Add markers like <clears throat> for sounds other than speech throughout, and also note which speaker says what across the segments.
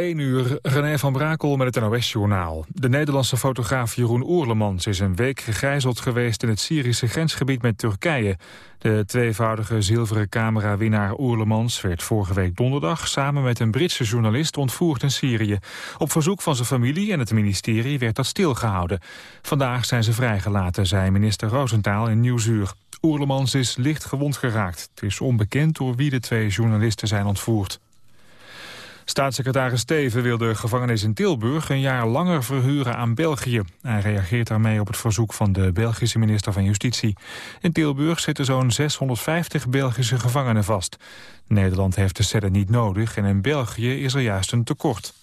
Speaker 1: 1 uur, René van Brakel met het NOS-journaal. De Nederlandse fotograaf Jeroen Oerlemans is een week gegijzeld geweest... in het Syrische grensgebied met Turkije. De tweevoudige zilveren camera-winnaar Oerlemans werd vorige week donderdag... samen met een Britse journalist ontvoerd in Syrië. Op verzoek van zijn familie en het ministerie werd dat stilgehouden. Vandaag zijn ze vrijgelaten, zei minister Roosentaal in Nieuwsuur. Oerlemans is licht gewond geraakt. Het is onbekend door wie de twee journalisten zijn ontvoerd. Staatssecretaris Steven wil de gevangenis in Tilburg een jaar langer verhuren aan België. Hij reageert daarmee op het verzoek van de Belgische minister van Justitie. In Tilburg zitten zo'n 650 Belgische gevangenen vast. Nederland heeft de cellen niet nodig en in België is er juist een tekort.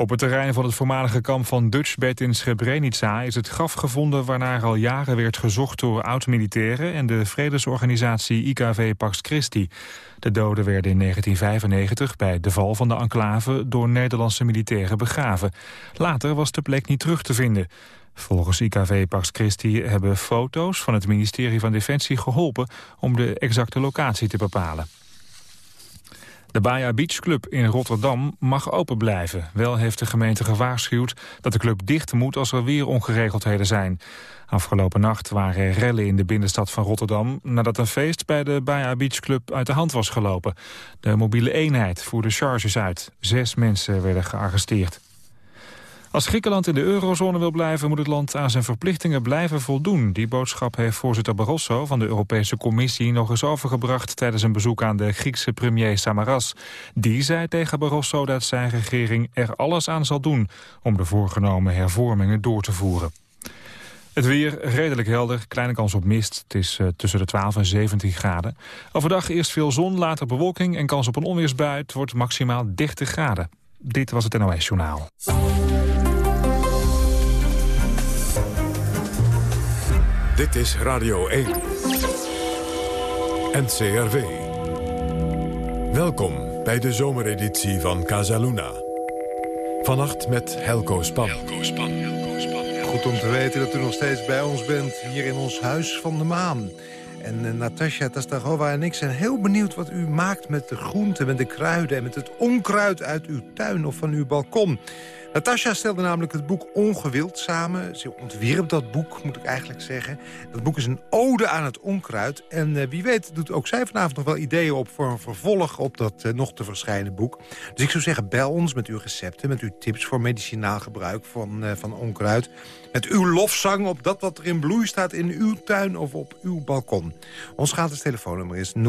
Speaker 1: Op het terrein van het voormalige kamp van Dutchbed in Srebrenica is het graf gevonden waarnaar al jaren werd gezocht door oud-militairen en de vredesorganisatie IKV Pax Christi. De doden werden in 1995 bij de val van de enclave door Nederlandse militairen begraven. Later was de plek niet terug te vinden. Volgens IKV Pax Christi hebben foto's van het ministerie van Defensie geholpen om de exacte locatie te bepalen. De Baja Beach Club in Rotterdam mag open blijven. Wel heeft de gemeente gewaarschuwd dat de club dicht moet als er weer ongeregeldheden zijn. Afgelopen nacht waren er rellen in de binnenstad van Rotterdam... nadat een feest bij de Baja Beach Club uit de hand was gelopen. De mobiele eenheid voerde charges uit. Zes mensen werden gearresteerd. Als Griekenland in de eurozone wil blijven... moet het land aan zijn verplichtingen blijven voldoen. Die boodschap heeft voorzitter Barroso van de Europese Commissie... nog eens overgebracht tijdens een bezoek aan de Griekse premier Samaras. Die zei tegen Barroso dat zijn regering er alles aan zal doen... om de voorgenomen hervormingen door te voeren. Het weer redelijk helder, kleine kans op mist. Het is uh, tussen de 12 en 17 graden. Overdag eerst veel zon, later bewolking en kans op een onweersbui. Het wordt maximaal 30 graden. Dit was het NOS Journaal.
Speaker 2: Dit is Radio 1. NCRV. Welkom bij de zomereditie van Casaluna. Vannacht met Helco Span. Helco Span.
Speaker 3: Goed om te weten dat u nog steeds bij ons bent hier in ons Huis van de Maan. En uh, Natasja Tastagova en ik zijn heel benieuwd wat u maakt met de groenten, met de kruiden... en met het onkruid uit uw tuin of van uw balkon. Natasja stelde namelijk het boek Ongewild samen. Ze ontwierp dat boek, moet ik eigenlijk zeggen. Dat boek is een ode aan het onkruid. En uh, wie weet doet ook zij vanavond nog wel ideeën op... voor een vervolg op dat uh, nog te verschijnen boek. Dus ik zou zeggen, bel ons met uw recepten... met uw tips voor medicinaal gebruik van, uh, van onkruid. Met uw lofzang op dat wat er in bloei staat in uw tuin of op uw balkon. Ons gratis telefoonnummer is 0800-1121. 0800-1121.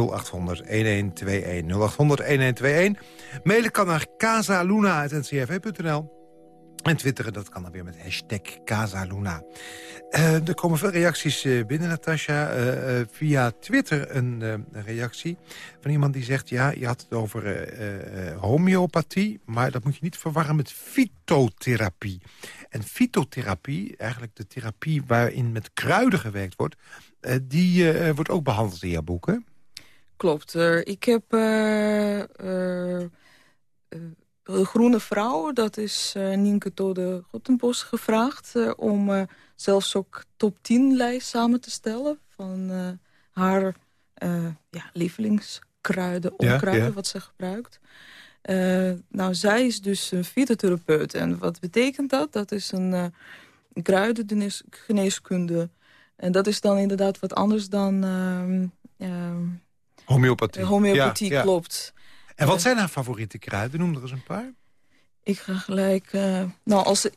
Speaker 3: Mailen kan naar casaluna.ncrv.nl. En twitteren, dat kan dan weer met hashtag Casaluna. Uh, er komen veel reacties uh, binnen, Natasja. Uh, via Twitter een reactie van iemand die zegt... ja, je had het over homeopathie, maar dat moet je niet verwarren met fytotherapie. En fytotherapie, eigenlijk de therapie waarin met kruiden gewerkt wordt... die wordt ook behandeld in jouw boeken.
Speaker 4: Klopt. ik heb Groene Vrouw, dat is uh, Nienke Tode Gottenbos gevraagd... Uh, om uh, zelfs ook top 10 lijst samen te stellen... van haar ja, lievelingskruiden, onkruiden, ja, wat ze gebruikt. nou, zij is dus een fytotherapeut. En wat betekent dat? Dat is een kruidengeneeskunde. En dat is dan inderdaad wat anders dan... Ehm, ehm,
Speaker 3: homeopathie.
Speaker 4: Homeopathie, klopt.
Speaker 3: En wat zijn haar favoriete kruiden? Noem er eens een paar.
Speaker 4: Ik ga gelijk... Uh, nou, als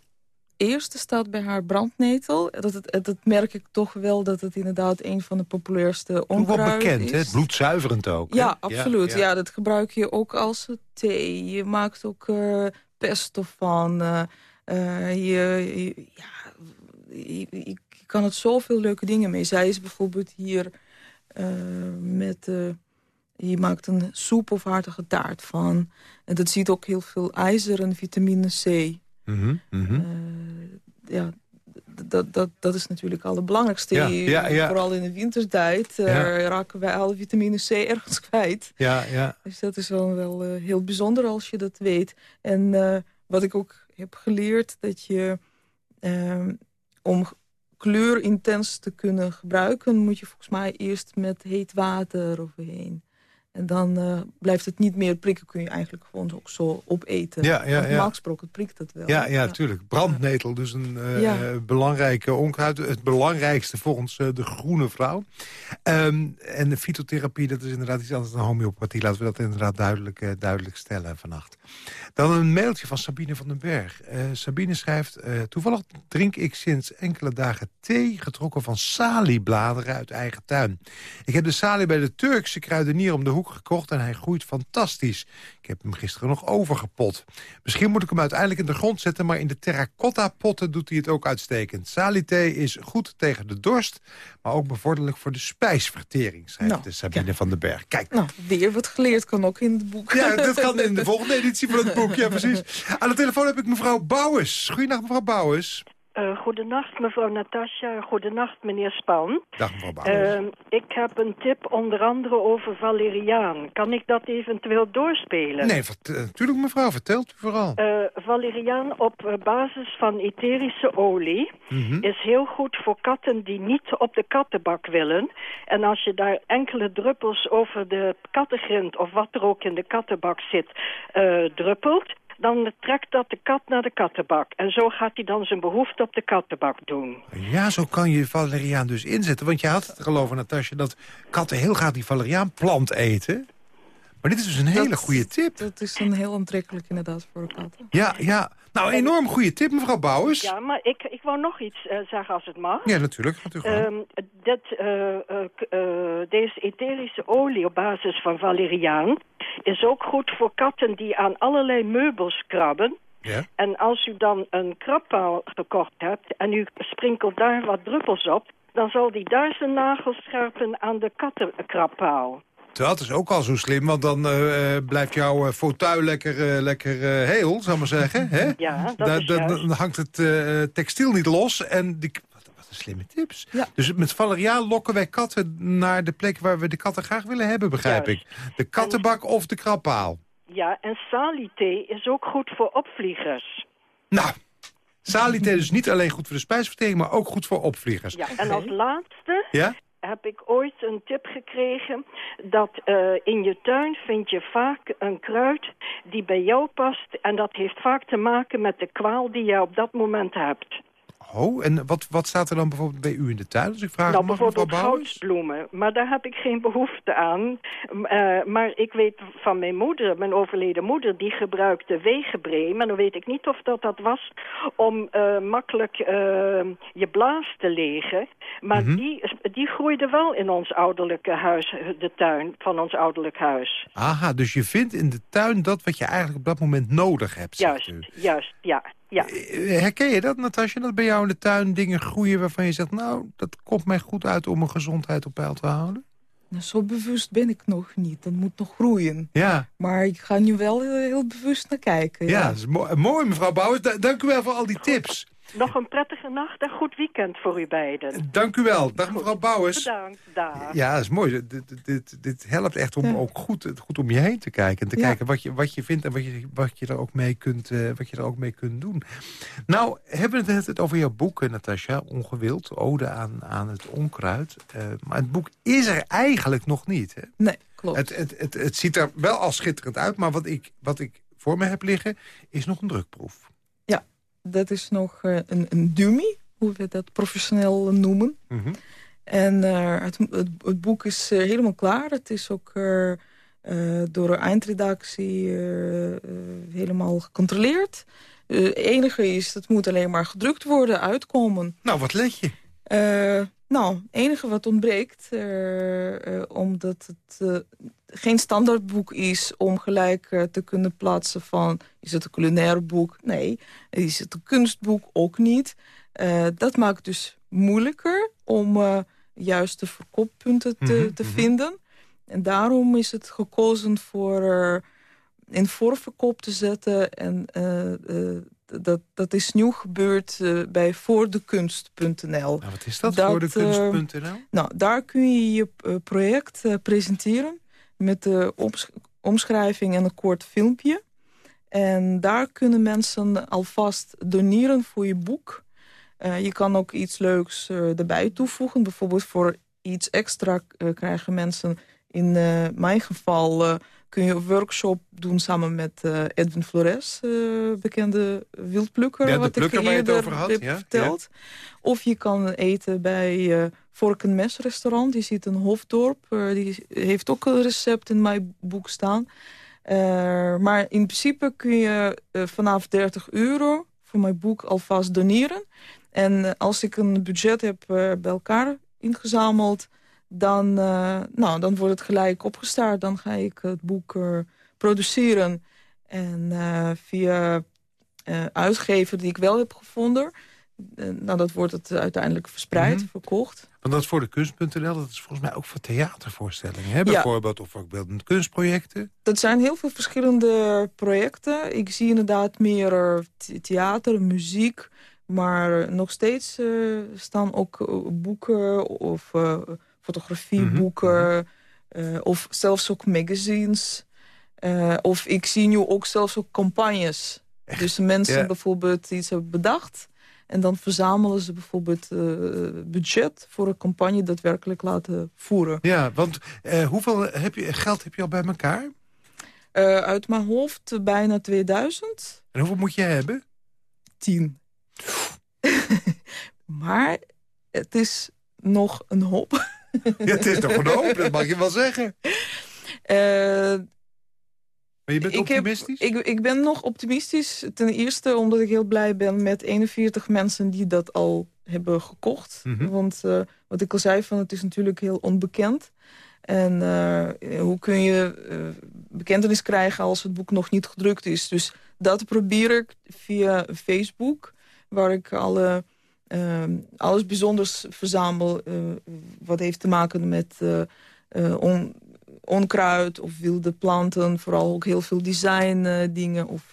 Speaker 4: eerste staat bij haar brandnetel... Dat, het, dat merk ik toch wel dat het inderdaad een van de populairste onkruiden
Speaker 3: Wat bekend, hè? Bloedzuiverend ook.
Speaker 4: Ja, absoluut. Ja, ja. dat gebruik je ook als thee. Je maakt ook uh, pesto van. Uh, je, ja, je, je, kan het zoveel leuke dingen mee. Zij is bijvoorbeeld hier met... Je maakt een soep of hartige taart van. En dat ziet ook heel veel ijzer en vitamine C.
Speaker 3: Mm -hmm. Uh,
Speaker 4: ja, dat, dat, dat is natuurlijk het allerbelangrijkste. Ja, ja, ja. Vooral in de wintertijd uh, raken wij alle vitamine C ergens kwijt.
Speaker 3: Ja, ja.
Speaker 4: Dus dat is wel, wel uh, heel bijzonder als je dat weet. En wat ik ook heb geleerd, dat je ehm, om kleur intens te kunnen gebruiken... moet je volgens mij eerst met heet water overheen. En dan uh, blijft het niet meer prikken. Kun je eigenlijk gewoon ook zo opeten.
Speaker 3: Ja, ja, ja.
Speaker 4: Normaal gesproken prikt het wel.
Speaker 3: Ja, ja, tuurlijk. Brandnetel, dus een uh, belangrijke onkruid. Het belangrijkste volgens uh, de groene vrouw. Um, en de fytotherapie, dat is inderdaad iets anders dan homeopathie. Laten we dat inderdaad duidelijk, duidelijk stellen vannacht. Dan een mailtje van Sabine van den Berg. Sabine schrijft... toevallig drink ik sinds enkele dagen thee... getrokken van saliebladeren uit eigen tuin. Ik heb de salie bij de Turkse kruidenier om de hoek gekocht en hij groeit fantastisch. Ik heb hem gisteren nog overgepot. Misschien moet ik hem uiteindelijk in de grond zetten... maar in de terracotta potten doet hij het ook uitstekend. Salité is goed tegen de dorst, maar ook bevorderlijk voor de spijsvertering... schrijft nou, de Sabine van den Berg. Kijk.
Speaker 4: Nou, weer wat geleerd kan ook in het boek.
Speaker 3: Ja, dat kan in de volgende <laughs> editie Ja, precies. Aan de telefoon heb ik mevrouw Bouwens. Goedenacht, mevrouw Bouwens.
Speaker 5: Uh, goedenacht, mevrouw Natasja. Goedenacht, meneer Span.
Speaker 3: Dag, mevrouw Bouwers.
Speaker 5: Uh, ik heb een tip onder andere over valeriaan. Kan ik dat eventueel doorspelen?
Speaker 3: Nee, natuurlijk mevrouw. Vertelt u vooral.
Speaker 5: Uh, valeriaan op basis van etherische olie... Mm -hmm. is heel goed voor katten die niet op de kattenbak willen. En als je daar enkele druppels over de kattengrind... of wat er ook in de kattenbak zit, druppelt dan trekt dat de kat naar de kattenbak. En zo gaat hij dan zijn behoefte op de kattenbak doen.
Speaker 3: Ja, zo kan je valeriaan dus inzetten. Want je had het geloven, Natasja, dat katten heel graag die valeriaanplant eten. Maar dit is dus een hele goede tip.
Speaker 4: Dat is een heel aantrekkelijk inderdaad voor katten.
Speaker 3: Ja, ja. Nou, een enorm goede tip, mevrouw Bouwers.
Speaker 5: Ja, maar ik, ik wou nog iets uh, zeggen als het mag.
Speaker 3: Ja, natuurlijk. Gaat u
Speaker 5: um, dit, uh, uh, deze etherische olie op basis van valeriaan... is ook goed voor katten die aan allerlei meubels krabben.
Speaker 3: Ja.
Speaker 5: En als u dan een krabpaal gekocht hebt en u sprinkelt daar wat druppels op... dan zal die duizend nagels scherpen aan de kattenkrabpaal.
Speaker 3: Dat is ook al zo slim, want dan uh, blijft jouw fauteuil lekker, uh, lekker uh, heel, zou maar zeggen. Hè? <laughs>
Speaker 5: Ja, dat da, is da,
Speaker 3: Dan hangt het textiel niet los en die, wat, wat een slimme tips.
Speaker 4: Ja.
Speaker 3: Dus met valeriaan lokken wij katten naar de plek waar we de katten graag willen hebben, begrijp
Speaker 5: Juist.
Speaker 3: ik. De kattenbak en, of de krabpaal.
Speaker 5: Ja, en salité is ook goed voor opvliegers.
Speaker 3: Nou, salité is niet alleen goed voor de spijsvertering, maar ook goed voor opvliegers.
Speaker 5: Ja, en als laatste...
Speaker 3: Ja?
Speaker 5: Heb ik ooit een tip gekregen dat uh, in je tuin vind je vaak een kruid die bij jou past. En dat heeft vaak te maken met de kwaal die je op dat moment hebt.
Speaker 3: Oh, en wat, wat staat er dan bijvoorbeeld bij u in de tuin? Als ik vraag
Speaker 5: nou, bijvoorbeeld goudbloemen. Maar daar heb ik geen behoefte aan. Uh, maar ik weet van mijn moeder, mijn overleden moeder... die gebruikte wegenbree. Maar dan weet ik niet of dat dat was... om uh, makkelijk uh, je blaas te legen. Maar mm -hmm. die, die groeide wel in ons ouderlijke huis, de tuin van ons ouderlijk huis.
Speaker 3: Aha, dus je vindt in de tuin dat wat je eigenlijk op dat moment nodig hebt.
Speaker 5: Juist, juist, ja. Ja.
Speaker 3: Herken je dat, Natasja, dat bij jou in de tuin dingen groeien... waarvan je zegt, nou, dat komt mij goed uit om mijn gezondheid op peil te houden?
Speaker 4: Nou, zo bewust ben ik nog niet. Dat moet nog groeien.
Speaker 3: Ja.
Speaker 4: Maar ik ga nu wel heel, heel bewust naar kijken.
Speaker 3: Ja, ja. Dat is mooi, mooi mevrouw Bouwers. Dank u wel voor al die tips.
Speaker 5: Nog een prettige nacht en goed weekend voor u beiden.
Speaker 3: Dank u wel. Dag goed. mevrouw Bouwers.
Speaker 5: Bedankt, dag.
Speaker 3: Ja, dat is mooi. Dit, dit, dit helpt echt om ja. ook goed, goed om je heen te kijken. En te ja. kijken wat je, wat je vindt en wat je, wat, je er ook mee kunt, uh, wat je er ook mee kunt doen. Nou, hebben we het over jouw boek, Natasja. Ongewild, ode aan, aan het onkruid. Uh, maar het boek is er eigenlijk nog niet. Hè?
Speaker 4: Nee, klopt.
Speaker 3: Het, het, het, het ziet er wel al schitterend uit. Maar wat ik, wat ik voor me heb liggen, is nog een drukproef.
Speaker 4: Dat is nog uh, een, een, dummy, hoe we dat professioneel noemen.
Speaker 3: Mm -hmm.
Speaker 4: En uh, het, het, het, boek is uh, helemaal klaar. Het is ook door de eindredactie helemaal gecontroleerd. Het enige is, het moet alleen maar gedrukt worden, uitkomen.
Speaker 3: Nou, wat let je?
Speaker 4: Nou, het enige wat ontbreekt, omdat het geen standaardboek is om gelijk te kunnen plaatsen van... is het een culinair boek? Nee. Is het een kunstboek? Ook niet. Dat maakt dus moeilijker om juist de verkooppunten te, mm -hmm, te mm -hmm. vinden. En daarom is het gekozen voor in voorverkoop te zetten. En dat, dat is nieuw gebeurd bij voordekunst.nl.
Speaker 3: Nou, wat is dat, dat voordekunst.nl?
Speaker 4: nou, daar kun je je project presenteren met de omschrijving en een kort filmpje. En daar kunnen mensen alvast doneren voor je boek. Uh, je kan ook iets leuks uh, erbij toevoegen. Bijvoorbeeld voor iets extra uh, krijgen mensen In mijn geval kun je een workshop doen samen met Edwin Flores, bekende wildplukker,
Speaker 3: ja,
Speaker 4: wat ik eerder over had, heb ja? verteld. Of je kan eten bij uh, Vorkenmes restaurant, die zit in Hofdorp. die heeft ook een recept in mijn boek staan. maar in principe kun je vanaf 30 euro voor mijn boek alvast doneren. En eh, als ik een budget heb eh, bij elkaar ingezameld... Dan, uh, nou, dan wordt het gelijk opgestart. Dan ga ik het boek produceren. En via uitgever die ik wel heb gevonden... nou, dat wordt het uiteindelijk verspreid, mhm. verkocht.
Speaker 3: Want dat is voor de kunst.nl, dat is volgens mij ook voor theatervoorstellingen. Hè? Bijvoorbeeld, of ook beeldend kunstprojecten.
Speaker 4: Dat zijn heel veel verschillende projecten. Ik zie inderdaad meer theater, muziek... Maar nog steeds staan ook eh, boeken of fotografieboeken... Mhm. of zelfs ook magazines. of ik zie nu ook zelfs ook campagnes. Dus mensen bijvoorbeeld iets hebben bedacht... en dan verzamelen ze bijvoorbeeld budget voor een campagne daadwerkelijk laten voeren.
Speaker 3: Ja, want hoeveel heb je, geld heb je al bij elkaar?
Speaker 4: uit mijn hoofd bijna 2000.
Speaker 3: En hoeveel moet je hebben?
Speaker 4: 10. <laughs> maar het is nog een hoop. <laughs>
Speaker 3: ja, het is nog een hoop, dat mag je wel zeggen. Uh, maar je bent optimistisch?
Speaker 4: Ik, ik, ben nog optimistisch. Ten eerste omdat ik heel blij ben met 41 mensen die dat al hebben gekocht. Mhm. Want uh, wat ik al zei, van, het is natuurlijk heel onbekend. En uh, hoe kun je uh, bekentenis krijgen als het boek nog niet gedrukt is? Dus dat probeer ik via Facebook waar ik alle, alles bijzonders verzamel... Uh, wat heeft te maken met uh, on, onkruid of wilde planten. Vooral ook heel veel design dingen of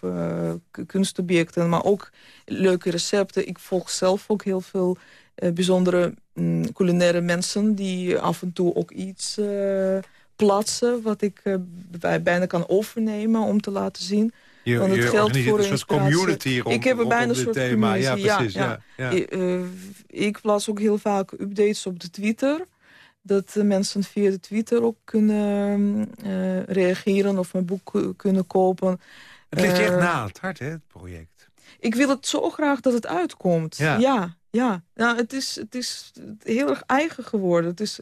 Speaker 4: kunstobjecten. Maar ook leuke recepten. Ik volg zelf ook heel veel bijzondere um, culinaire mensen... die af en toe ook iets plaatsen... wat ik bijna kan overnemen om te laten zien...
Speaker 3: Je, Want het geldt voor een soort community rond,
Speaker 4: Ik heb er bijna een soort thema.
Speaker 3: Ja, precies. Ja, ja.
Speaker 4: Ik, uh, ik plaats ook heel vaak updates op de Twitter. Dat mensen via de Twitter ook kunnen uh, reageren of mijn boek kunnen kopen.
Speaker 3: Het ligt je echt na het hart, hè, het project.
Speaker 4: Ik wil het zo graag dat het uitkomt. Ja, ja. ja. Nou, het, is, het is heel erg eigen geworden. Het is,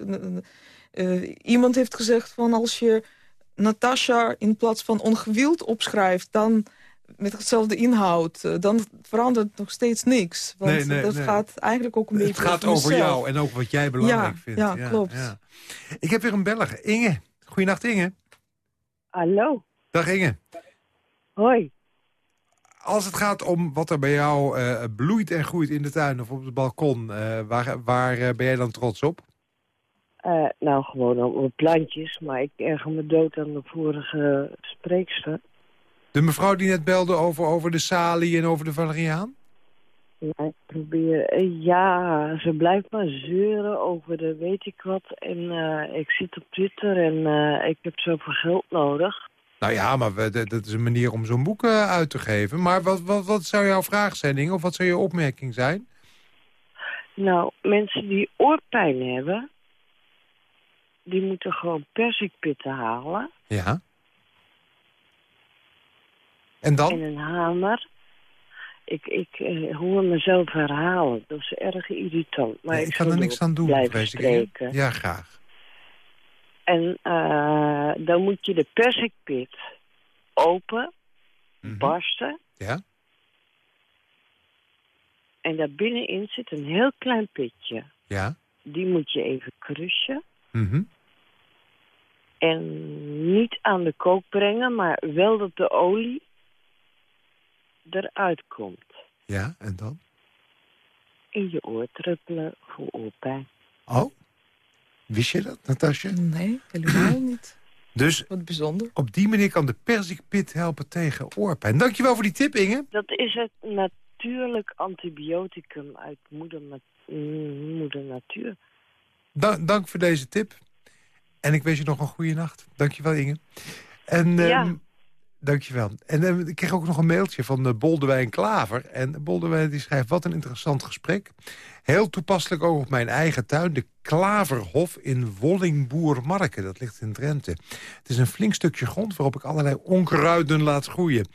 Speaker 4: uh, iemand heeft gezegd van als je Natasha in plaats van ongewild opschrijft... dan met hetzelfde inhoud, eh, dan verandert nog steeds niks. Want nee, nee, dat gaat eigenlijk ook een beetje
Speaker 3: Het gaat over, jou en ook wat jij belangrijk vindt.
Speaker 4: Ja, ja klopt. Ja.
Speaker 3: Ik heb weer een beller. Inge. Goedenacht, Inge.
Speaker 6: Hallo.
Speaker 3: Dag, Inge.
Speaker 6: Hoi.
Speaker 3: Als het gaat om wat er bij jou uh, bloeit en groeit in de tuin of op het balkon... Uh, waar, waar ben jij dan trots op?
Speaker 6: Uh, nou, gewoon op plantjes, maar ik erger me dood aan de vorige spreekster.
Speaker 3: De mevrouw die net belde over, over de salie en over de valeriaan?
Speaker 6: Ja, ik probeer... Eh, ja, ze blijft maar zeuren over de weet ik wat. En uh, ik zit op Twitter en ik heb zoveel geld nodig.
Speaker 3: Nou ja, maar we, dat is een manier om zo'n boek uit te geven. Maar wat, wat, wat zou jouw vraagstelling of wat zou je opmerking zijn?
Speaker 6: Nou, mensen die oorpijn hebben die moeten gewoon perzikpitten halen.
Speaker 3: Ja. En dan?
Speaker 6: En een hamer. Ik, ik uh, hoor mezelf herhalen. Dat is erg irritant. Maar ik,
Speaker 3: kan er niks aan doen, vrees ik. Ja, graag.
Speaker 6: En uh, dan moet je de perzikpit open, mm barsten.
Speaker 3: Ja.
Speaker 6: En daar binnenin zit een heel klein pitje.
Speaker 3: Ja.
Speaker 6: Die moet je even crushen.
Speaker 3: Mhm.
Speaker 6: En niet aan de kook brengen, maar wel dat de olie eruit komt.
Speaker 3: Ja, en dan?
Speaker 6: In je oor druppelen voor oorpijn.
Speaker 3: Oh, wist je dat, Natasja?
Speaker 4: Nee, helemaal <clears throat> niet.
Speaker 3: Dus
Speaker 4: Wat bijzonder.
Speaker 3: op die manier kan de perzikpit helpen tegen oorpijn. Dankjewel voor die tip, Inge.
Speaker 6: Dat is het natuurlijk antibioticum uit moeder, moeder natuur.
Speaker 3: dank voor deze tip. En ik wens je nog een goede nacht. Dankjewel, Inge. En
Speaker 6: ja.
Speaker 3: Ehm, Dankjewel. En uh, ik kreeg ook nog een mailtje van uh, Boldewijn Klaver. En Boldewijn die schrijft, wat een interessant gesprek. Heel toepasselijk ook op mijn eigen tuin. De Klaverhof in Wollingboermarken. Dat ligt in Drenthe. Het is een flink stukje grond waarop ik allerlei onkruiden laat groeien.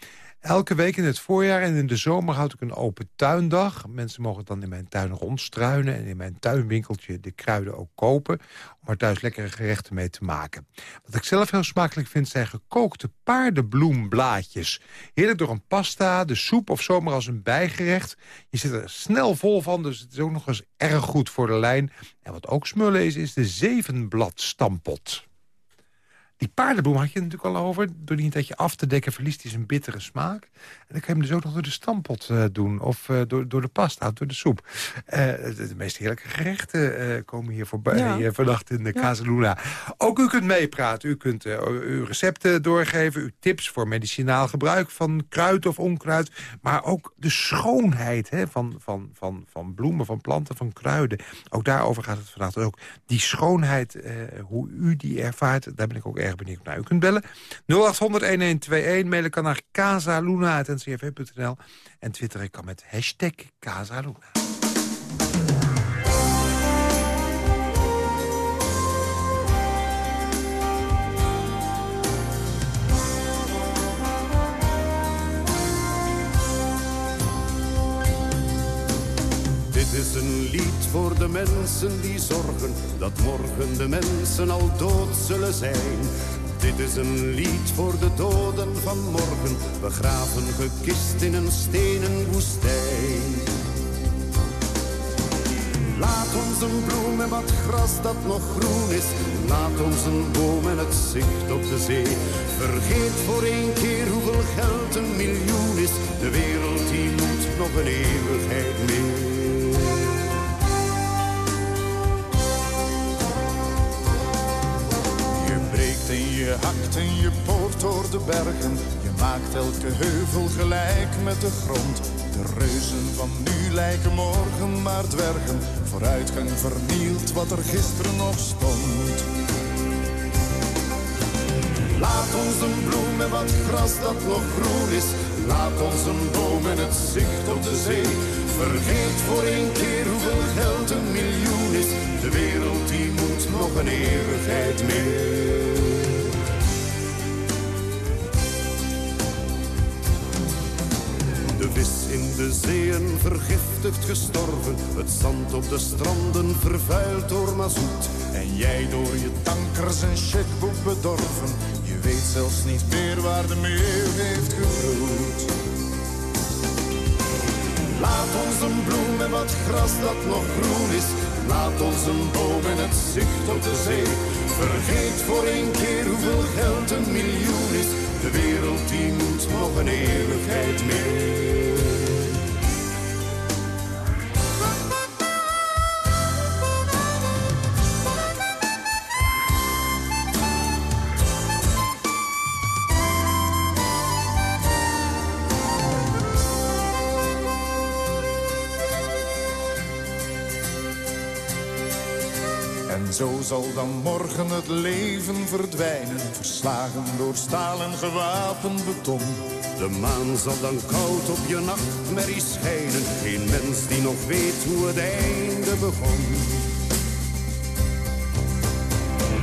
Speaker 3: Elke week in het voorjaar en in de zomer houd ik een open tuindag. Mensen mogen dan in mijn tuin rondstruinen... en in mijn tuinwinkeltje de kruiden ook kopen... om er thuis lekkere gerechten mee te maken. Wat ik zelf heel smakelijk vind zijn gekookte paardenbloemblaadjes. Heerlijk door een pasta, de soep of zomaar als een bijgerecht. Je zit er snel vol van, dus het is ook nog eens erg goed voor de lijn. En wat ook smullen is, is de zevenblad stampot. Die paardenbloem had je natuurlijk al over. Door die een tijdje af te dekken verliest hij zijn bittere smaak. En dan kan je hem dus ook nog door de stampot uh, doen. Of uh, door, door de pasta, door de soep. Uh, de, de, meest heerlijke gerechten komen hier voorbij ja. vannacht in de ja. Casaluna. Ook u kunt meepraten. U kunt uw recepten doorgeven. Uw tips voor medicinaal gebruik van kruid of onkruid. Maar ook de schoonheid hè, van, van, van, van bloemen, van planten, van kruiden. Ook daarover gaat het vandaag. Ook die schoonheid, hoe u die ervaart, daar ben ik ook erg benieuwd naar. U kunt bellen 0800-1121, mailen kan naar casaluna.ncrv.nl en twitteren kan met hashtag.
Speaker 7: Dit is een lied voor de mensen die zorgen dat morgen de mensen al dood zullen zijn. Dit is een lied voor de doden van morgen, begraven gekist in een stenen woestijn. Laat ons een bloem en wat gras dat nog groen is. Laat ons een boom en het zicht op de zee. Vergeet voor één keer hoeveel geld een miljoen is. De wereld die moet nog een eeuwigheid mee.
Speaker 8: Je hakt en je poort door de bergen. Je maakt elke heuvel gelijk met de grond. De reuzen van nu lijken morgen maar dwergen. Vooruitgang vernielt wat er gisteren nog stond. Laat ons een bloem en wat gras dat nog groen is. Laat ons een boom en het zicht op de zee. Vergeet voor één keer hoeveel geld een miljoen is. De wereld die moet nog een eeuwigheid mee. Vis in de zeeën vergiftigd gestorven. Het zand op de stranden vervuild door mazoet. En jij door je tankers en checkboek bedorven. Je weet zelfs niet meer waar de meeuw heeft gebroed. Laat ons een bloem en wat gras dat nog groen is. Laat ons een boom en het zicht op de zee. Vergeet voor één keer hoeveel geld een miljoen is. De wereld die moet nog een eeuwigheid mee. Zo zal dan morgen het leven verdwijnen, verslagen door staal en gewapend beton.
Speaker 7: De maan zal dan koud op je nachtmerrie schijnen, geen mens die nog weet hoe het einde begon.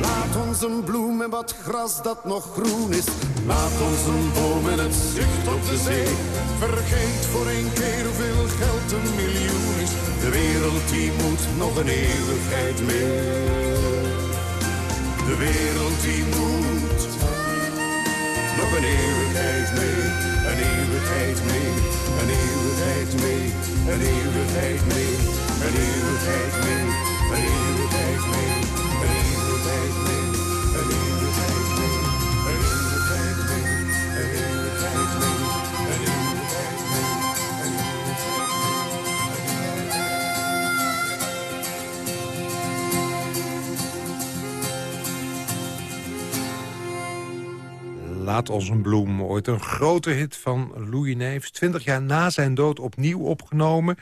Speaker 7: Laat ons een bloem en wat gras dat nog groen is. Laat ons een boom en het zicht op de zee. Vergeet voor een keer hoeveel geld een miljoen is. De wereld die moet nog een eeuwigheid mee. De wereld die moet nog een eeuwigheid mee. Een eeuwigheid mee. Een eeuwigheid mee. Een eeuwigheid mee. Een eeuwigheid mee. Een eeuwigheid mee.
Speaker 3: Laat ons een bloem. Ooit een grote hit van Louis Neefs. Twintig jaar na zijn dood opnieuw opgenomen.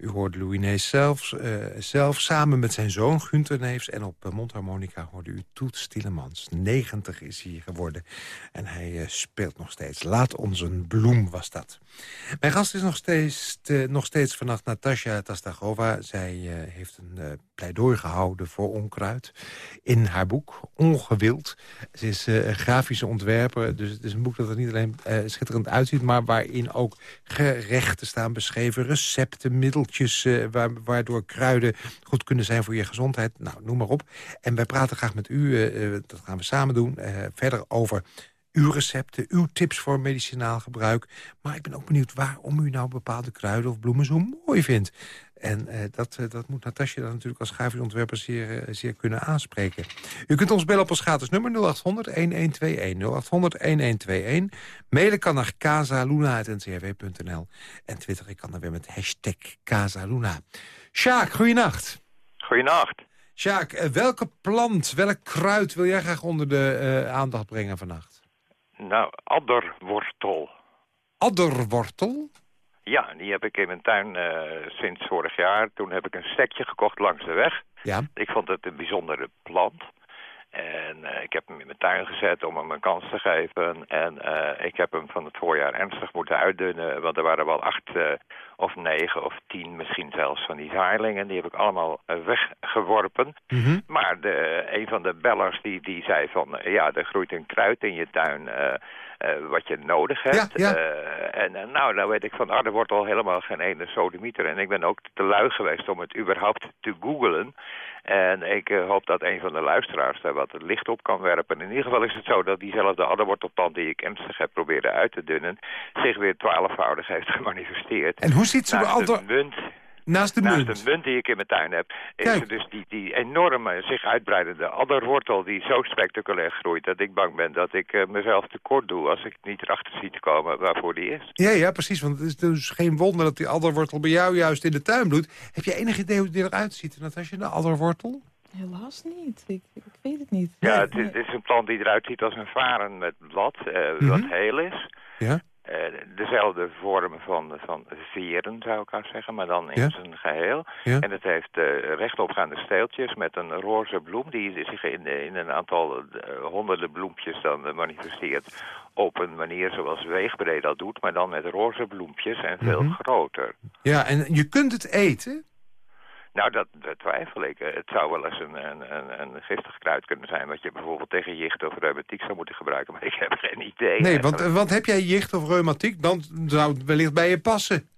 Speaker 3: U hoorde Louis Nees zelf, uh, zelf samen met zijn zoon Gunther Neefs... en op mondharmonica hoorde u Toet Stielemans. 90 is hij geworden en hij uh, speelt nog steeds. Laat ons een bloem was dat. Mijn gast is nog steeds, te, nog steeds vannacht Natasja Tastagova. Zij uh, heeft een pleidooi gehouden voor onkruid in haar boek Ongewild. Ze is een grafische ontwerper, dus het is een boek dat er niet alleen schitterend uitziet... maar waarin ook gerechten staan beschreven, recepten, uh, waardoor kruiden goed kunnen zijn voor je gezondheid. Nou, noem maar op. En wij praten graag met u, uh, dat gaan we samen doen, verder over uw recepten, uw tips voor medicinaal gebruik. Maar ik ben ook benieuwd waarom u nou bepaalde kruiden of bloemen zo mooi vindt. En uh, dat, uh, dat moet Natasja dan natuurlijk als grafisch ontwerper zeer, uh, zeer kunnen aanspreken. U kunt ons bellen op ons gratis nummer 0800-1121. 0800-1121. Mailen kan naar casaluna.ncrw.nl. En Twitter ik kan dan weer met hashtag Casaluna. Sjaak, goeienacht.
Speaker 9: Goeienacht.
Speaker 3: Sjaak, welke plant, welk kruid wil jij graag onder de aandacht brengen vannacht?
Speaker 9: Nou, adderwortel.
Speaker 3: Adderwortel?
Speaker 9: Ja, die heb ik in mijn tuin uh, sinds vorig jaar. Toen heb ik een stekje gekocht langs de weg.
Speaker 3: Ja.
Speaker 9: Ik vond het een bijzondere plant. En uh, ik heb hem in mijn tuin gezet om hem een kans te geven. En uh, ik heb hem van het voorjaar ernstig moeten uitdunnen. Want er waren wel acht of negen of tien misschien zelfs van die zaailingen. Die heb ik allemaal weggeworpen.
Speaker 3: Mm -hmm.
Speaker 9: Maar de, een van de bellers die, die zei van... ja, er groeit een kruid in je tuin... Uh, wat je nodig hebt.
Speaker 3: Ja, ja.
Speaker 9: Uh, en uh, nou, nou weet ik van, ah, er wordt al helemaal geen ene sodemieter. En ik ben ook te lui geweest om het überhaupt te googlen. En ik hoop dat een van de luisteraars daar wat licht op kan werpen. In ieder geval is het zo dat diezelfde adderwortelplant die ik ernstig heb proberen uit te dunnen... zich weer twaalfvoudig heeft <laughs> gemanifesteerd.
Speaker 3: En hoe ziet ze
Speaker 9: Naast de munt
Speaker 3: Naast de
Speaker 9: Naast
Speaker 3: munt?
Speaker 9: de munt die ik in mijn tuin heb, is
Speaker 3: Kijk.
Speaker 9: er dus die, die enorme, zich uitbreidende adderwortel die zo spectaculair groeit dat ik bang ben dat ik uh, mezelf tekort doe als ik niet erachter zie te komen waarvoor die is.
Speaker 3: Ja, ja, precies. Want het is dus geen wonder dat die adderwortel bij jou juist in de tuin bloedt. Heb je enig idee hoe die eruit ziet, Natasja, de adderwortel?
Speaker 4: Helaas niet. Ik, ik weet het niet.
Speaker 9: Ja, het is, het is, een plant die eruit ziet als een varen met blad, uh, mm -hmm. wat heel is.
Speaker 3: Ja.
Speaker 9: Uh, dezelfde vorm van, van veren, zou ik haar zeggen, maar dan in
Speaker 3: Ja.
Speaker 9: zijn geheel.
Speaker 3: Ja.
Speaker 9: En het heeft uh, rechtopgaande steeltjes met een roze bloem... die zich in, in een aantal uh, honderden bloempjes dan manifesteert... op een manier zoals Weegbree dat doet... maar dan met roze bloempjes en veel
Speaker 3: Mhm.
Speaker 9: groter.
Speaker 3: Ja, en je kunt het eten?
Speaker 9: Nou, dat betwijfel ik. Het zou wel eens een, een, een, een giftig kruid kunnen zijn... wat je bijvoorbeeld tegen jicht of reumatiek zou moeten gebruiken. Maar ik heb geen idee.
Speaker 3: Nee, want,
Speaker 9: eigenlijk.
Speaker 3: want heb jij jicht of reumatiek, dan zou het wellicht bij je passen.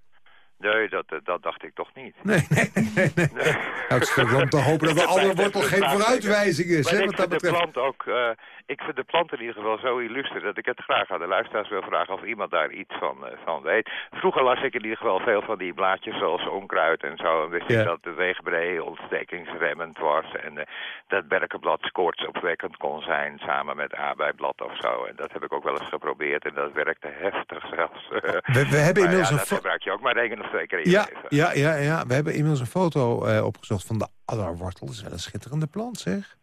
Speaker 9: Nee, dat, dat dacht ik toch niet.
Speaker 3: Nee, nee, nee. nee. Nou, het is gewoon om te hopen dat de adderwortel geen vooruitwijzing is. Hè,
Speaker 9: ik
Speaker 3: wat dat
Speaker 9: vind de plant ook... Uh, ik vind de plant in ieder geval zo illuster dat ik het graag aan de luisteraars wil vragen of iemand daar iets van, uh, van weet. Vroeger las ik in ieder geval veel van die blaadjes zoals onkruid en zo. En wist
Speaker 3: Ja.
Speaker 9: ik dat de weegbree ontstekingsremmend was. En uh, dat berkenblad koortsopwekkend kon zijn samen met aardbeiblad of zo. En dat heb ik ook wel eens geprobeerd en dat werkte heftig zelfs.
Speaker 3: We, we hebben inmiddels
Speaker 9: ja,
Speaker 3: een
Speaker 9: dat gebruik je ook maar één in
Speaker 3: ja,
Speaker 9: leven.
Speaker 3: ja, ja, ja, we hebben inmiddels een foto eh, opgezocht van de adderwortel. Dat is wel een schitterende plant, zeg.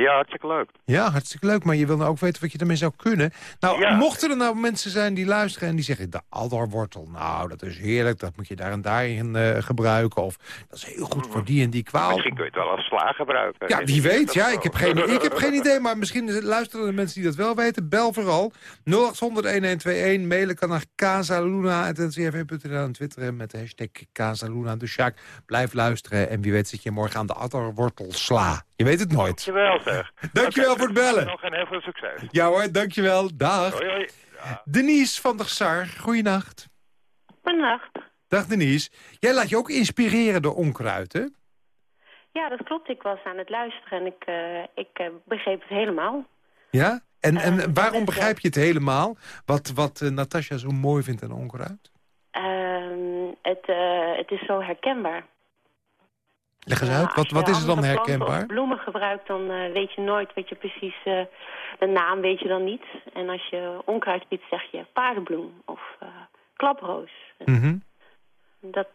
Speaker 9: Ja, hartstikke leuk.
Speaker 3: Ja, hartstikke leuk, maar je wil nou ook weten wat je ermee zou kunnen. Nou,
Speaker 9: Ja.
Speaker 3: mochten er nou mensen zijn die luisteren en die zeggen... de adderwortel, nou, dat is heerlijk, dat moet je daar en daarin eh, gebruiken. Of dat is heel goed voor die en die kwaal.
Speaker 9: Misschien kun je het wel als sla gebruiken.
Speaker 3: Ja, wie weet. Ja, ik heb geen, ik heb geen idee, <laughs> maar misschien luisteren er mensen die dat wel weten. Bel vooral 0800-1121. Mailen kan naar casaluna.ncrv.nl en twitteren met de hashtag Casaluna. Dus Sjaak, blijf luisteren en wie weet zit je morgen aan de adderwortel sla. Je weet het nooit.
Speaker 9: Dankjewel zeg.
Speaker 3: Dankjewel
Speaker 9: Oké,
Speaker 3: voor het bellen.
Speaker 9: Nog een heel veel succes.
Speaker 3: Ja hoor, dankjewel. Dag.
Speaker 9: Hoi hoi. Ja.
Speaker 3: Denise van der Sar, goeienacht.
Speaker 10: Goedenacht.
Speaker 3: Dag Denise. Jij laat je ook inspireren door onkruid, hè?
Speaker 10: Ja, dat klopt. Ik was aan het luisteren en ik, uh, ik uh, begreep het helemaal.
Speaker 3: Ja? En, en
Speaker 10: Uh,
Speaker 3: waarom begrijp je het helemaal? Wat, wat uh, Natasja zo mooi vindt aan onkruid?
Speaker 10: Ehm, het, uh, het is zo herkenbaar.
Speaker 3: Leg eens uit, wat, wat is er dan herkenbaar?
Speaker 10: Als bloemen gebruikt, dan uh, weet je nooit wat je precies... Uh, de naam weet je dan niet. En als je onkruid ziet, zeg je paardenbloem of uh, klaproos.
Speaker 3: Mm -hmm.
Speaker 10: dat,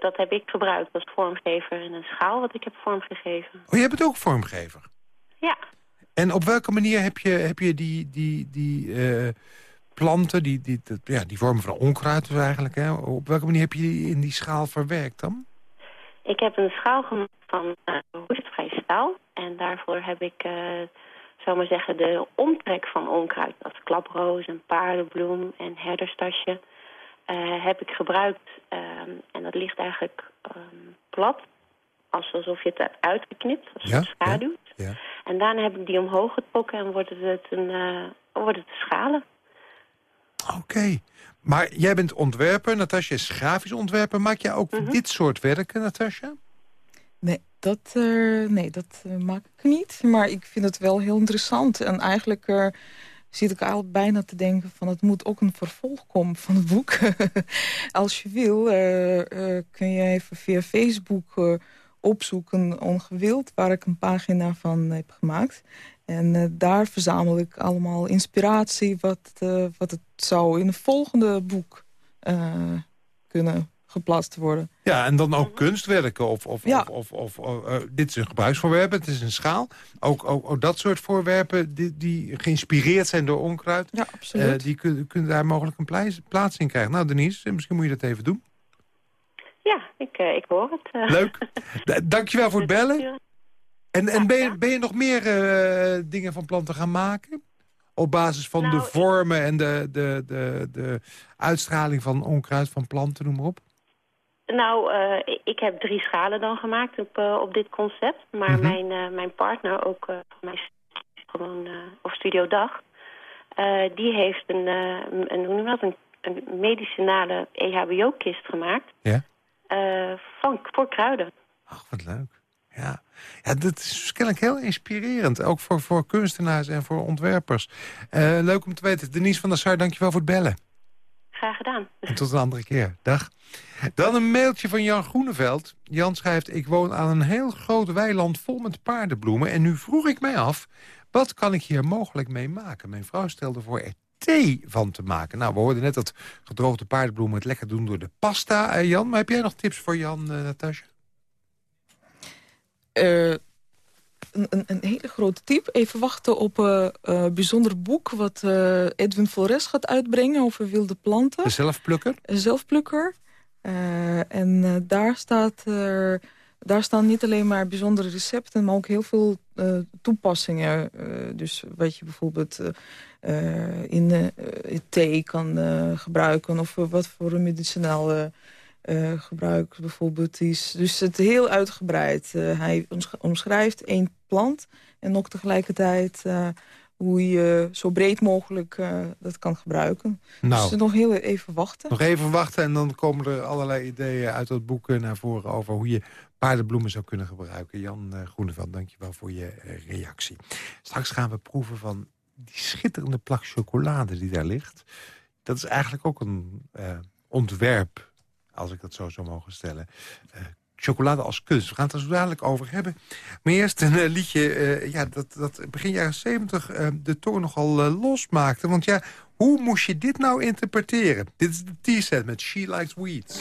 Speaker 10: dat heb ik gebruikt als vormgever in een schaal wat ik heb vormgegeven.
Speaker 3: Oh, je bent ook vormgever?
Speaker 10: Ja.
Speaker 3: En op welke manier heb je, heb je die, die, die planten, die, die, die, ja, die vormen van onkruid dus eigenlijk... Hè? op welke manier heb je die in die schaal verwerkt dan?
Speaker 10: Ik heb een schaal gemaakt van uh, roestvrij staal. En daarvoor heb ik, uh, zou maar zeggen, de omtrek van onkruid... als klaproos en paardenbloem en herderstasje... Uh, heb ik gebruikt. Ehm, en dat ligt eigenlijk um, plat. Alsof je het hebt uitgeknipt, als ja, het schaduwt. Ja, ja. En daarna heb ik die omhoog getrokken en wordt het, een, wordt het schalen.
Speaker 3: Oké. Okay. Maar jij bent ontwerper, Natasja is grafisch ontwerper. Maak jij ook -hmm. dit soort werken, Natasja?
Speaker 4: Nee, dat, uh, nee, dat uh, maak ik niet. Maar ik vind het wel heel interessant. En eigenlijk uh, zit ik al bijna te denken van... het moet ook een vervolg komen van het boek. <laughs> Als je wil, kun je even via Facebook opzoeken... Ongewild, waar ik een pagina van heb gemaakt. En uh, daar verzamel ik allemaal inspiratie... wat, uh, wat het zou in een volgende boek uh, kunnen geplaatst worden.
Speaker 3: Ja, en dan ook kunstwerken. Of, of, ja. of, of, of dit is een gebruiksvoorwerp, het is een schaal. Ook, ook, ook dat soort voorwerpen die, die geïnspireerd zijn door onkruid...
Speaker 4: Ja, absoluut.
Speaker 3: die kunnen, kunnen daar mogelijk een plaats, plaats in krijgen. Nou, Denise, misschien moet je dat even doen.
Speaker 10: Ja, ik, ik hoor het.
Speaker 3: Leuk. <laughs> Dankjewel voor het bellen. En, en ben, je, ben je nog meer uh, dingen van planten gaan maken? Op basis van nou, de vormen en de, de, de, de uitstraling van onkruid van planten, noem maar op?
Speaker 10: Nou, uh, ik heb drie schalen dan gemaakt op, uh, op dit concept. Maar -hmm. mijn, mijn partner, ook mijn gewoon, of Studio Dag... die heeft een, een, hoe noem dat, een, een medicinale EHBO-kist gemaakt.
Speaker 3: Ja?
Speaker 10: van, voor kruiden.
Speaker 3: Ach, wat leuk. Ja. ja, dat is kennelijk heel inspirerend. Ook voor, voor kunstenaars en voor ontwerpers. Uh, leuk om te weten. Denise van der Sar, dankjewel voor het bellen.
Speaker 10: Graag gedaan.
Speaker 3: En tot een andere keer. Dag. Dan een mailtje van Jan Groeneveld. Jan schrijft, ik woon aan een heel groot weiland vol met paardenbloemen... en nu vroeg ik mij af, wat kan ik hier mogelijk mee maken? Mijn vrouw stelde voor er thee van te maken. Nou, we hoorden net dat gedroogde paardenbloemen het lekker doen door de pasta, uh, Jan. Maar heb jij nog tips voor Jan, uh, Natasja?
Speaker 4: Uh, een, een, hele grote tip. Even wachten op een uh, bijzonder boek... wat uh, Edwin Flores gaat uitbrengen over wilde planten.
Speaker 3: De zelfplukker?
Speaker 4: Een zelfplukker. en daar, staat, daar staan niet alleen maar bijzondere recepten... maar ook heel veel toepassingen. dus wat je bijvoorbeeld in thee kan gebruiken... of wat voor een medicinaal uh, gebruik bijvoorbeeld is. Dus het heel uitgebreid. Uh, hij omschrijft één plant en ook tegelijkertijd uh, hoe je zo breed mogelijk dat kan gebruiken. Nou, dus nog heel even wachten.
Speaker 3: Nog even wachten en dan komen er allerlei ideeën uit dat boek naar voren... over hoe je paardenbloemen zou kunnen gebruiken. Jan Groeneveld, dankjewel voor je reactie. Straks gaan we proeven van die schitterende plak chocolade die daar ligt. Dat is eigenlijk ook een ontwerp als ik dat zo zou mogen stellen. Uh, chocolade als kunst. We gaan het er zo dadelijk over hebben. Maar eerst een uh, liedje uh, ja, dat, dat begin jaren 70 de tong nogal losmaakte. Want ja, hoe moest je dit nou interpreteren? Dit is de T-set met She Likes Weeds.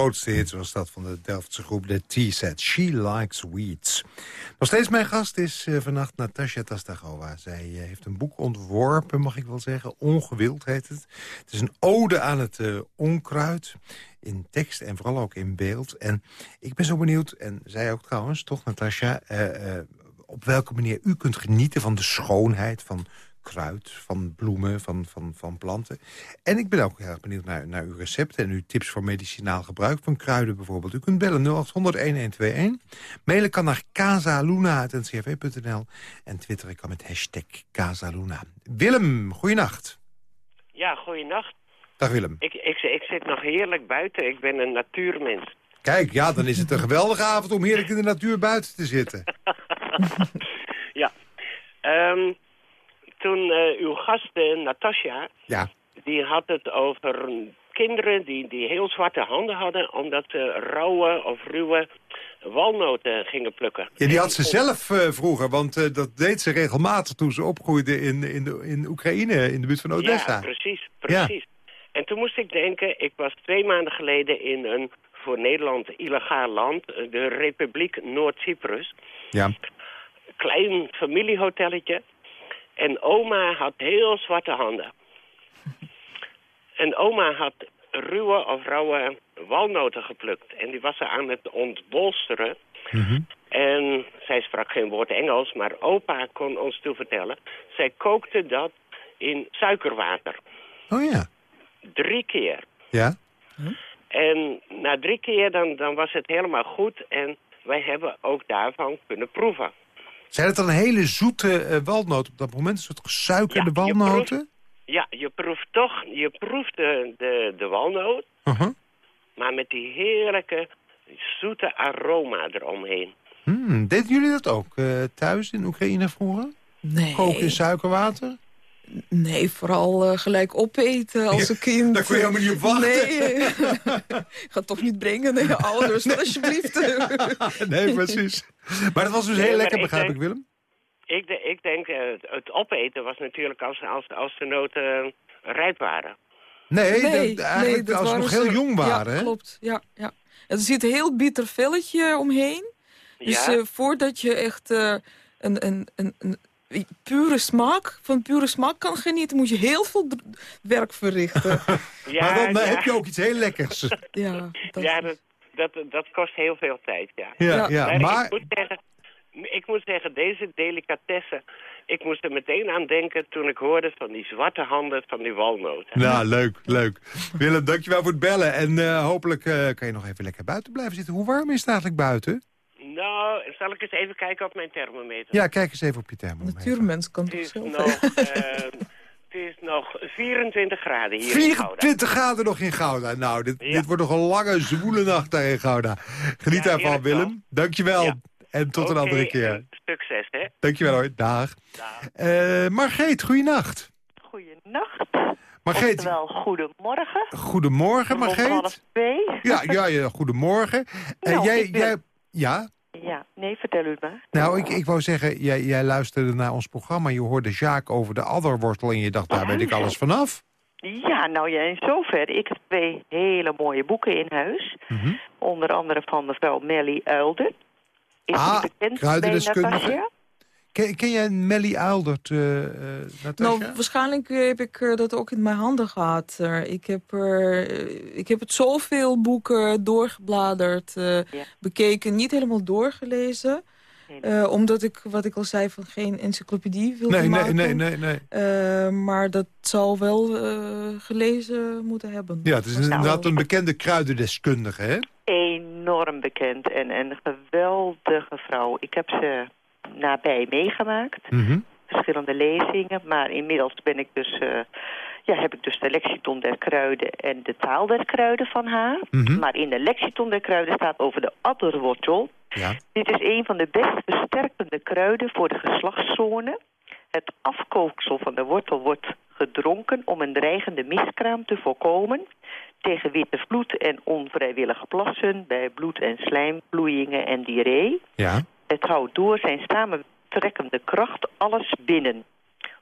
Speaker 3: Grootste was dat van de Delftse groep de T-Set. She Likes Weeds. Nog steeds mijn gast is uh, vannacht Natasja Tastagova. Zij uh, heeft een boek ontworpen, mag ik wel zeggen. Ongewild heet het. Het is een ode aan het uh, onkruid. In tekst en vooral ook in beeld. En ik ben zo benieuwd, en zij ook trouwens, toch Natasja... op welke manier u kunt genieten van de schoonheid van kruid, van bloemen, van, van, van planten. En ik ben ook heel erg benieuwd naar, naar uw recepten... en uw tips voor medicinaal gebruik van kruiden bijvoorbeeld. U kunt bellen 0800-1121. Mailen kan naar casaluna.ncrv.nl. En twitteren kan met hashtag Casaluna. Willem, goeienacht.
Speaker 11: Ja, goeienacht.
Speaker 3: Dag Willem.
Speaker 11: Ik, ik, ik zit nog heerlijk buiten. Ik ben een natuurmens.
Speaker 3: Kijk, ja, dan is het een geweldige avond om heerlijk in de natuur buiten te zitten. <laughs>
Speaker 11: ja. Um, toen uh, uw gast, uh, Natasja,
Speaker 3: ja.
Speaker 11: die had het over kinderen die, die heel zwarte handen hadden... omdat ze rauwe of ruwe walnoten gingen plukken.
Speaker 3: Ja, die had ze zelf uh, vroeger, want dat deed ze regelmatig toen ze opgroeide in, in, de, in Oekraïne, in de buurt van Odessa.
Speaker 11: Ja, precies, precies. Ja. En toen moest ik denken, ik was twee maanden geleden in een voor Nederland illegaal land, de Republiek Noord-Cyprus.
Speaker 3: Ja.
Speaker 11: Klein familiehotelletje. En oma had heel zwarte handen. En oma had ruwe of rauwe walnoten geplukt. En die was ze aan het ontbolsteren.
Speaker 3: Mm
Speaker 11: En zij sprak geen woord Engels, maar opa kon ons toe vertellen. Zij kookte dat in suikerwater.
Speaker 3: Oh ja.
Speaker 11: Drie keer.
Speaker 3: Ja.
Speaker 11: En na drie keer dan, dan was het helemaal goed. En wij hebben ook daarvan kunnen proeven.
Speaker 3: Zijn het dan een hele zoete uh, walnoot op dat moment? Een soort gesuikerde
Speaker 11: ja,
Speaker 3: walnoten?
Speaker 11: Je proeft, ja, je proeft toch je proeft de, de, de walnoot.
Speaker 3: Uh -huh.
Speaker 11: Maar met die heerlijke zoete aroma eromheen.
Speaker 3: Hmm, deden jullie dat ook uh, thuis in Oekraïne vroeger?
Speaker 4: Nee.
Speaker 3: Koken in suikerwater?
Speaker 4: Nee, vooral uh, gelijk opeten als
Speaker 3: ja,
Speaker 4: een kind.
Speaker 3: Daar kun je helemaal niet op wachten.
Speaker 4: Nee, <laughs> ik ga het toch niet brengen naar je <laughs> ouders, nee. alsjeblieft. <laughs>
Speaker 3: nee, precies. Maar dat was dus heel lekker, begrijp ik, Willem?
Speaker 11: Ik, de, ik denk, uh, het opeten was natuurlijk als, als, als de noten uh, rijp waren.
Speaker 3: Nee, eigenlijk nee, als ze nog heel jong waren.
Speaker 4: Ja,
Speaker 3: hè?
Speaker 4: klopt. Ja, ja. Er zit een heel bitter velletje omheen. Dus
Speaker 11: ja?
Speaker 4: uh, voordat je echt een, een, een pure smaak, van pure smaak kan genieten, moet je heel veel werk verrichten. <laughs>
Speaker 11: ja,
Speaker 3: maar dan
Speaker 11: ja.
Speaker 3: heb je ook iets heel lekkers.
Speaker 4: ja,
Speaker 11: dat, ja dat, dat, dat, kost heel veel tijd, ja.
Speaker 3: Ja, ja.
Speaker 11: maar...
Speaker 3: maar...
Speaker 11: Ik, moet zeggen, ik moet zeggen, deze delicatesse... Ik moest er meteen aan denken toen ik hoorde van die zwarte handen van die walnoten.
Speaker 3: Nou, leuk, leuk. <laughs> Willem, dankjewel voor het bellen. En uh, hopelijk uh, kan je nog even lekker buiten blijven zitten. Hoe warm is het eigenlijk buiten?
Speaker 11: Nou, zal ik eens even kijken op mijn thermometer?
Speaker 3: Ja, kijk eens even op je thermometer.
Speaker 4: Natuurmens kan toch
Speaker 11: zelf. Nog, uh, <laughs> het is nog 24 graden hier
Speaker 3: 24 graden nog in Gouda. Nou, dit, ja. dit wordt nog een lange, zwoele nacht daar in Gouda. Geniet ja, daarvan, Willem. Wel. Dankjewel. Ja. En tot
Speaker 11: okay,
Speaker 3: een andere keer.
Speaker 11: Succes, hè.
Speaker 3: Dankjewel hoor. Dag.
Speaker 11: Dag.
Speaker 3: Uh, Margreet, goeienacht.
Speaker 12: Goeienacht.
Speaker 3: Margreet.
Speaker 12: Oftewel, goedemorgen.
Speaker 3: Goedemorgen, Margreet.
Speaker 12: half twee.
Speaker 3: Ja, ja, ja goedemorgen. <laughs>
Speaker 12: Nou,
Speaker 3: uh, jij,
Speaker 12: ben...
Speaker 3: jij, ja?
Speaker 12: Ja, nee, vertel u het maar.
Speaker 3: Nou, ik, ik wou zeggen, jij, jij luisterde naar ons programma... je hoorde Jacques over de adderwortel en je dacht, daar weet ik alles vanaf.
Speaker 12: Ja, nou ja, in zover. Ik heb twee hele mooie boeken in huis.
Speaker 3: Mm -hmm.
Speaker 12: Onder andere van mevrouw Melly Uilder. Is
Speaker 3: ah,
Speaker 12: bekend
Speaker 3: kruidendeskundige. Ken, ken jij Melly Uildert, uh,
Speaker 4: Nou, waarschijnlijk heb ik uh, dat ook in mijn handen gehad. ik, heb ik heb het zoveel boeken doorgebladerd, ja. bekeken, niet helemaal doorgelezen. Omdat ik, wat ik al zei, van geen encyclopedie wilde
Speaker 3: nee,
Speaker 4: maken.
Speaker 3: Nee, nee, nee. nee.
Speaker 4: maar dat zal wel gelezen moeten hebben.
Speaker 3: Ja, het is inderdaad een bekende kruidendeskundige, hè?
Speaker 12: Enorm bekend en een geweldige vrouw. Ik heb ze nabij meegemaakt.
Speaker 3: Mm -hmm.
Speaker 12: Verschillende lezingen. Maar inmiddels ben ik dus, uh, ja, heb ik dus de lexicon der kruiden en de taal der kruiden van haar.
Speaker 3: Mm -hmm.
Speaker 12: Maar in de lexicon der kruiden staat over de adderwortel.
Speaker 3: Ja.
Speaker 12: Dit is een van de best versterkende kruiden voor de geslachtszone. Het afkooksel van de wortel wordt gedronken om een dreigende miskraam te voorkomen. Tegen witte vloed en onvrijwillige plassen bij bloed- en slijmvloeien en diarree.
Speaker 3: Ja.
Speaker 12: Het houdt door zijn samentrekkende kracht alles binnen.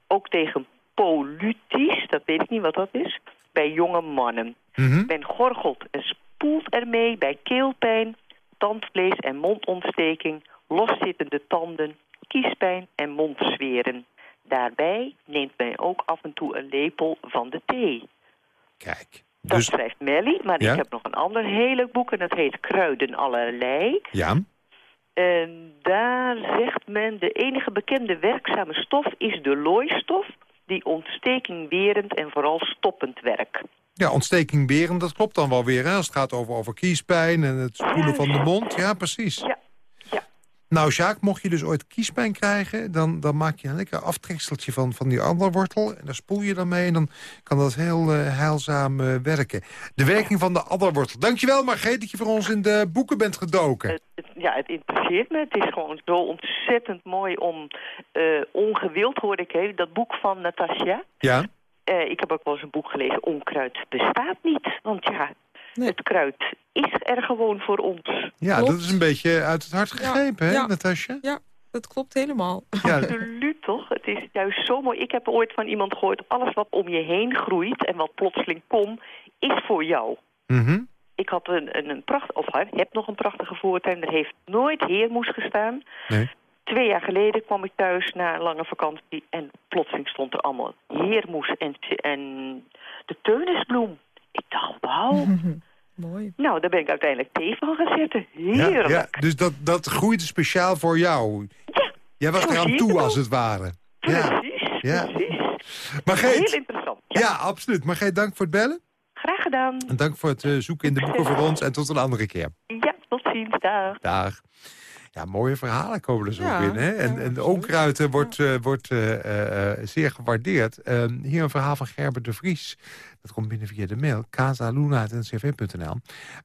Speaker 12: Ook tegen polutis, dat weet ik niet wat dat is, bij jonge mannen.
Speaker 3: Mm -hmm.
Speaker 12: Men gorgelt en spoelt ermee bij keelpijn, tandvlees- en mondontsteking, loszittende tanden, kiespijn en mondzweren. Daarbij neemt men ook af en toe een lepel van de thee.
Speaker 3: Kijk.
Speaker 12: Dat
Speaker 3: Dus,
Speaker 12: schrijft Melly, maar
Speaker 3: Ja?
Speaker 12: ik heb nog een ander heel leuk boek en dat heet Kruiden allerlei.
Speaker 3: ja,
Speaker 12: En daar zegt men, de enige bekende werkzame stof is de looistof... die ontstekingwerend en vooral stoppend werkt.
Speaker 3: ja, ontsteking beren, dat klopt dan wel weer. Hè? Als het gaat over, over kiespijn en het spoelen van de mond. Ja, precies.
Speaker 12: Ja.
Speaker 3: Nou, Sjaak, mocht je dus ooit kiespijn krijgen... dan, dan maak je een lekker aftrekseltje van, van die adderwortel... en daar spoel je dan mee en dan kan dat heel eh, heilzaam eh, werken. De werking van de adderwortel. Dankjewel, Margreet, dat je voor ons in de boeken bent gedoken.
Speaker 12: Het, het- ja, het interesseert me. Het is gewoon zo ontzettend mooi om... eh, ongewild hoorde ik hè, dat boek van Natasja.
Speaker 3: Ja,
Speaker 12: ik heb ook wel eens een boek gelezen, Onkruid bestaat niet. Want ja, het kruid is er gewoon voor ons.
Speaker 3: ja
Speaker 4: Klopt.
Speaker 3: dat is een beetje uit het hart gegrepen, hè,
Speaker 4: ja.
Speaker 3: Natasja?
Speaker 4: Ja, dat klopt helemaal.
Speaker 3: Ja,
Speaker 12: Absoluut toch? Het is juist zo mooi. Ik heb ooit van iemand gehoord, alles wat om je heen groeit en wat plotseling komt, is voor jou.
Speaker 3: mhm.
Speaker 12: Ik had een, een, een pracht, of heb nog een prachtige voortuin. Er heeft nooit heermoes gestaan.
Speaker 3: Nee.
Speaker 12: Twee jaar geleden kwam ik thuis na een lange vakantie en plotseling stond er allemaal heermoes en, en de teunisbloem. Ik dacht, wauw. <laughs>
Speaker 4: Mooi.
Speaker 12: Nou, daar ben ik uiteindelijk thee van gaan Heerlijk.
Speaker 3: ja, dus dat, dat groeide speciaal voor jou.
Speaker 12: Ja,
Speaker 3: Jij was eraan toe,
Speaker 12: het
Speaker 3: als het ware. Ja,
Speaker 12: precies,
Speaker 3: ja.
Speaker 12: precies.
Speaker 3: Margreet.
Speaker 12: Heel interessant. Ja,
Speaker 3: ja absoluut. Margreet, dank voor het bellen.
Speaker 12: Graag gedaan.
Speaker 3: En dank voor het eh, zoeken in de boeken voor ons. En tot een andere keer.
Speaker 12: Ja, tot ziens. Dag.
Speaker 3: Dag. Ja, mooie verhalen komen er zo
Speaker 4: Ja,
Speaker 3: binnen. Hè? En,
Speaker 4: ja,
Speaker 3: en de
Speaker 4: absoluut.
Speaker 3: onkruid eh, wordt, eh, wordt eh, eh, eh, zeer gewaardeerd. Ehm, hier een verhaal van Gerber de Vries. Dat komt binnen via de mail. casaluna.ncv.nl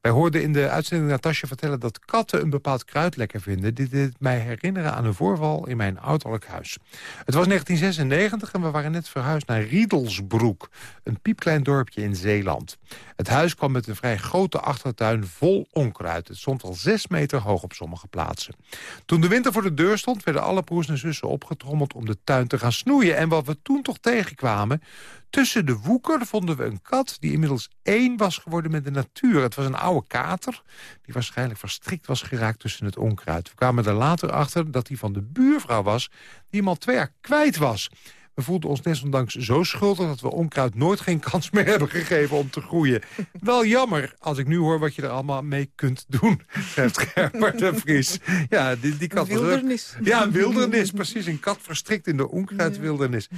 Speaker 3: Wij hoorden in de uitzending Natasja vertellen... dat katten een bepaald kruid lekker vinden. Dit deed mij herinneren aan een voorval in mijn ouderlijk huis. Het was 1996 en we waren net verhuisd naar Riedelsbroek. Een piepklein dorpje in Zeeland. Het huis kwam met een vrij grote achtertuin vol onkruid. Het stond al zes meter hoog op sommige plaatsen. Toen de winter voor de deur stond, werden alle broers en zussen opgetrommeld om de tuin te gaan snoeien. En wat we toen toch tegenkwamen, tussen de woeker vonden we een kat die inmiddels één was geworden met de natuur. Het was een oude kater die waarschijnlijk verstrikt was geraakt tussen het onkruid. We kwamen er later achter dat hij van de buurvrouw was die hem al twee jaar kwijt was. We voelden ons desondanks zo schuldig dat we onkruid nooit geen kans meer hebben gegeven om te groeien. Wel jammer als ik nu hoor wat je er allemaal mee kunt doen, schrijft Gerbert de Vries. Ja, die, die kat was
Speaker 4: Wildernis.
Speaker 3: Ja, een wildernis, precies. Een kat verstrikt in de onkruidwildernis.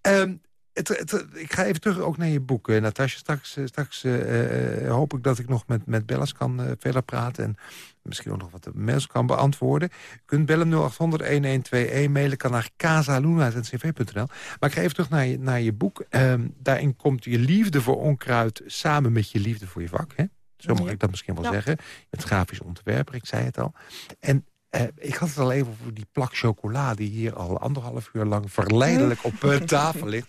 Speaker 3: Ehm, het, het- ik ga even terug ook naar je boek, eh, Natasja. Straks, eh, straks eh, hoop ik dat ik nog met, met Bellas kan verder praten... en misschien ook nog wat mails kan beantwoorden. U kunt bellen 0800-1121, mailen kan naar casaluna.ncv.nl. Maar ik ga even terug naar je, naar je boek. Ehm, daarin komt je liefde voor onkruid samen met je liefde voor je vak. Hè? Zo mag ik dat misschien wel
Speaker 4: Ja.
Speaker 3: zeggen. Het grafisch ontwerper, ik zei het al. En eh, ik had het al even over die plak chocola... die hier al anderhalf uur lang verleidelijk op eh, <laughs> tafel ligt.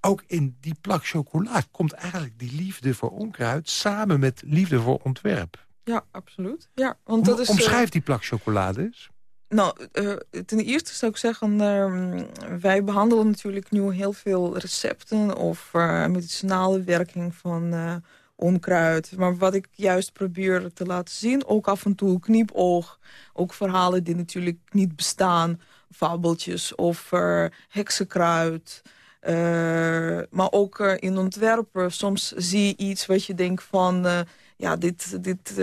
Speaker 3: Ook in die plak chocola komt eigenlijk die liefde voor onkruid... samen met liefde voor ontwerp.
Speaker 4: Ja, absoluut. Ja, want dat is, eh,
Speaker 3: Omschrijf die plak chocolade eens.
Speaker 4: Nou, ten eerste zou ik zeggen, ehm, wij behandelen natuurlijk nu heel veel recepten of eh, medicinale werking van onkruid. Maar wat ik juist probeer te laten zien, ook af en toe knipoog, ook verhalen die natuurlijk niet bestaan, fabeltjes of eh, heksenkruid. Eh, maar ook eh, in ontwerpen, soms zie je iets wat je denkt van, eh, ja, dit, dit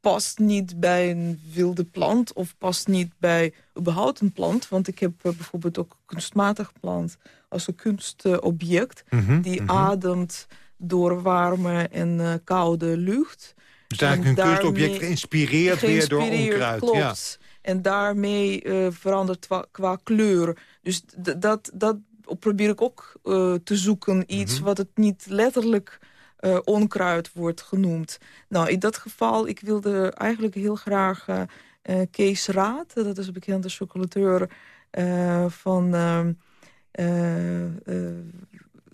Speaker 4: past niet bij een wilde plant of past niet bij überhaupt een plant. Want ik heb bijvoorbeeld ook een kunstmatig plant als een kunstobject.
Speaker 3: Mhm,
Speaker 4: die
Speaker 3: mhm.
Speaker 4: ademt door warme en eh, koude lucht.
Speaker 3: Dus eigenlijk een
Speaker 4: En
Speaker 3: kunstobject
Speaker 4: daarmee-
Speaker 3: geïnspireerd weer door
Speaker 4: geïnspireerd,
Speaker 3: onkruid.
Speaker 4: Klopt.
Speaker 3: Ja.
Speaker 4: En daarmee eh, verandert qua, kleur. Dus dat, dat probeer ik ook eh, te zoeken. Iets
Speaker 3: Mhm.
Speaker 4: wat het niet letterlijk onkruid wordt genoemd. Nou, in dat geval, ik wilde eigenlijk heel graag Kees Raad... dat is een bekende chocolateur van...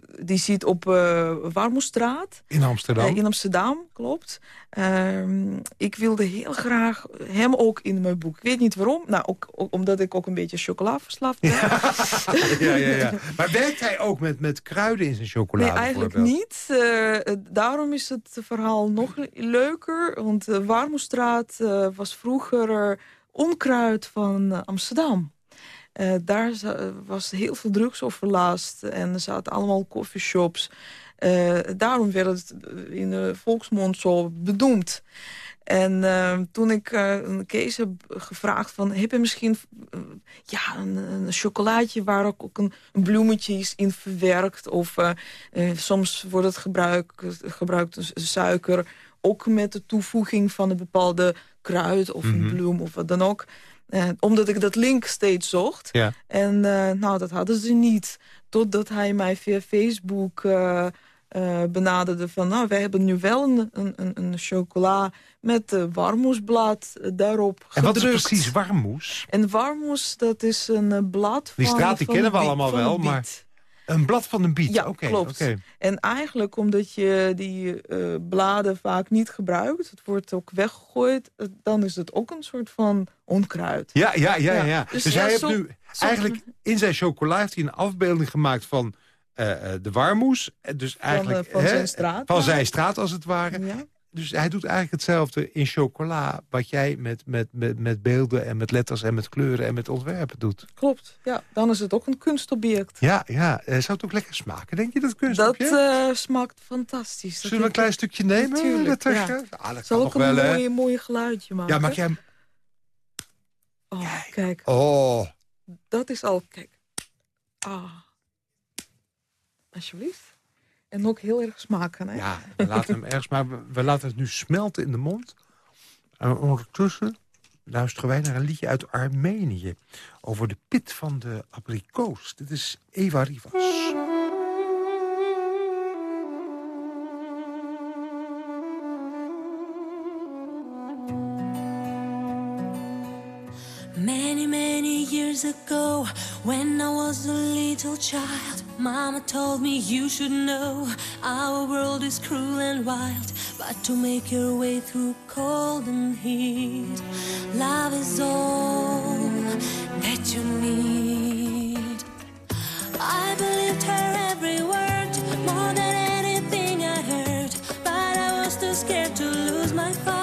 Speaker 4: eh, eh, die zit op uh, Warmoestraat.
Speaker 3: In Amsterdam?
Speaker 4: in Amsterdam, klopt. Ehm, ik wilde heel graag hem ook in mijn boek. Ik weet niet waarom. Nou, ook, omdat ik ook een beetje chocola verslaafd ben. <laughs>
Speaker 3: Ja. ja, ja, Maar werkt hij ook met, met kruiden in zijn chocolade?
Speaker 4: Nee, eigenlijk niet. daarom is het verhaal nog leuker. Want Warmoestraat was vroeger onkruid van Amsterdam. Uh, daar was heel veel drugsoverlast en er zaten allemaal coffeeshops. Uh, daarom werd het in de volksmond zo bedoemd. En uh, toen ik Kees heb gevraagd van... heb je misschien ja, een, een, chocolaatje waar ook, ook een, een, bloemetje is in verwerkt... of soms wordt het gebruikt, gebruikt suiker... ook met de toevoeging van een bepaalde kruid of een mhm. bloem of wat dan ook... Uh, omdat ik dat link steeds zocht. Ja. En uh, nou, dat hadden ze niet. Totdat hij mij via Facebook uh, benaderde van... nou, wij hebben nu wel een, een, een chocola met warmoesblad daarop
Speaker 3: En wat is precies warmoes?
Speaker 4: En warmoes, dat is een blad
Speaker 3: van... Die straat die kennen we allemaal wel, maar... Een blad van een biet,
Speaker 4: ja, klopt. En eigenlijk omdat je die uh, bladen vaak niet gebruikt... het wordt ook weggegooid... Eh, dan is het ook een soort van onkruid.
Speaker 3: Ja, ja, ja. ja. ja. Dus, dus hij heeft nu eigenlijk in zijn chocola... heeft hij een afbeelding gemaakt van uh, de warmoes. Dus eigenlijk,
Speaker 4: van, van zijn straat.
Speaker 3: Van zijn straat, als het ware. Ja dus hij doet eigenlijk hetzelfde in chocola... wat jij met, met, met, met beelden en met letters en met kleuren en met ontwerpen doet.
Speaker 4: Klopt, ja. Dan is het ook een kunstobject.
Speaker 3: Ja, ja. Eh, zou het ook lekker smaken, denk je, dat kunstobject?
Speaker 4: Dat uh, smaakt fantastisch.
Speaker 3: Zullen we een klein stukje nemen?
Speaker 4: Natuurlijk, ja. Ah, dat Zal ook een wel, mooie, mooie geluidje maken?
Speaker 3: Ja, maak jij hem...
Speaker 4: Oh, kijk.
Speaker 3: Oh.
Speaker 4: Dat is al, kijk. Ah. Alsjeblieft. En ook heel erg smaken. Hè?
Speaker 3: Ja, we laten hem ergens, maar we laten het nu smelten in de mond. En ondertussen luisteren wij naar een liedje uit Armenië... over de pit van de abrikoos. Dit is Eva Rivas.
Speaker 13: Years ago, when I was a little child, Mama told me you should know our world is cruel and wild. But to make your way through cold and heat, love is all that you need. I believed her every word more than anything I heard, but I was too scared to lose my fun.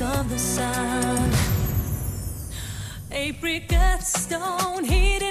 Speaker 13: Of the sun. Apricot stone hidden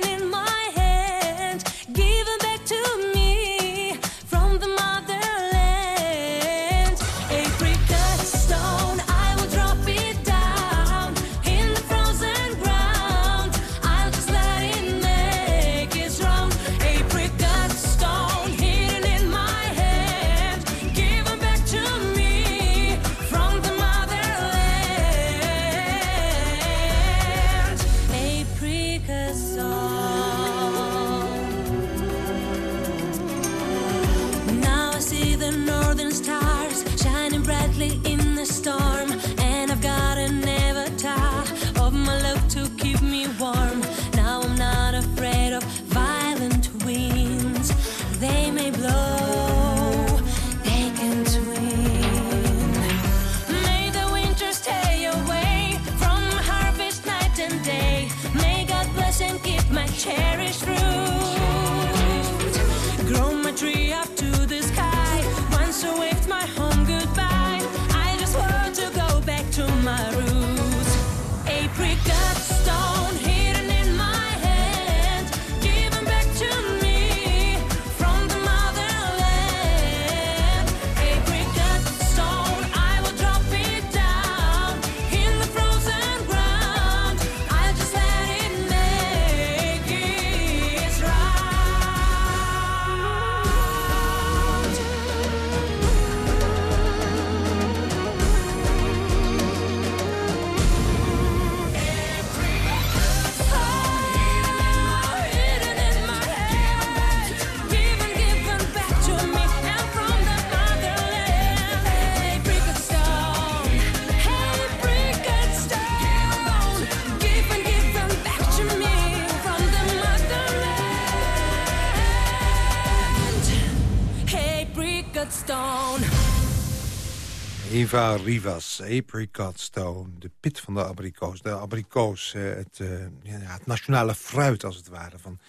Speaker 3: Eva Rivas, Apricot Stone, de pit van de abrikoos. De abrikoos, eh, het, eh, ja, het nationale fruit als het ware van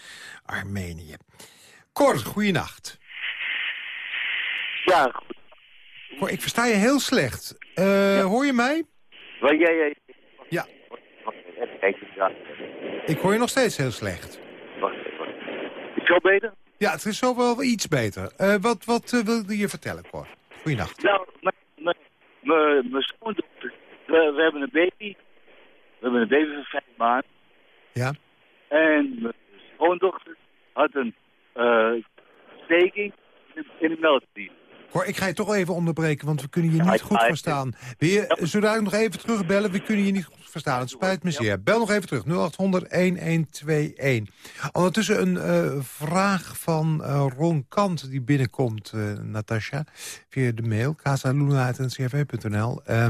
Speaker 3: Armenië. Cor, goeienacht.
Speaker 14: Ja, goed.
Speaker 3: Cor, ik versta je heel slecht. Eh, Hoor je mij? Ja.
Speaker 14: Kijk, ja.
Speaker 3: Ik hoor je nog steeds heel slecht.
Speaker 14: Wacht even. Is het beter?
Speaker 3: Ja, het is zo wel iets beter. Wat wat wilde je vertellen, Cor? Goeienacht.
Speaker 14: Nou, mijn mijn schoondochter, we, we hebben een baby. We hebben een baby van vijf maanden.
Speaker 3: Ja.
Speaker 14: En mijn schoondochter had een eh steking in, in de melkvlies.
Speaker 3: Cor, ik ga je toch even onderbreken, want we kunnen je niet goed verstaan. Wil je zodanig nog even terugbellen? We kunnen je niet goed verstaan. Het spijt me zeer. Bel nog even terug. 0800-1121. Ondertussen een eh, vraag van eh, Ron Kant die binnenkomt, eh Natasja. Via de mail, casaluna.ncrv.nl. Eh,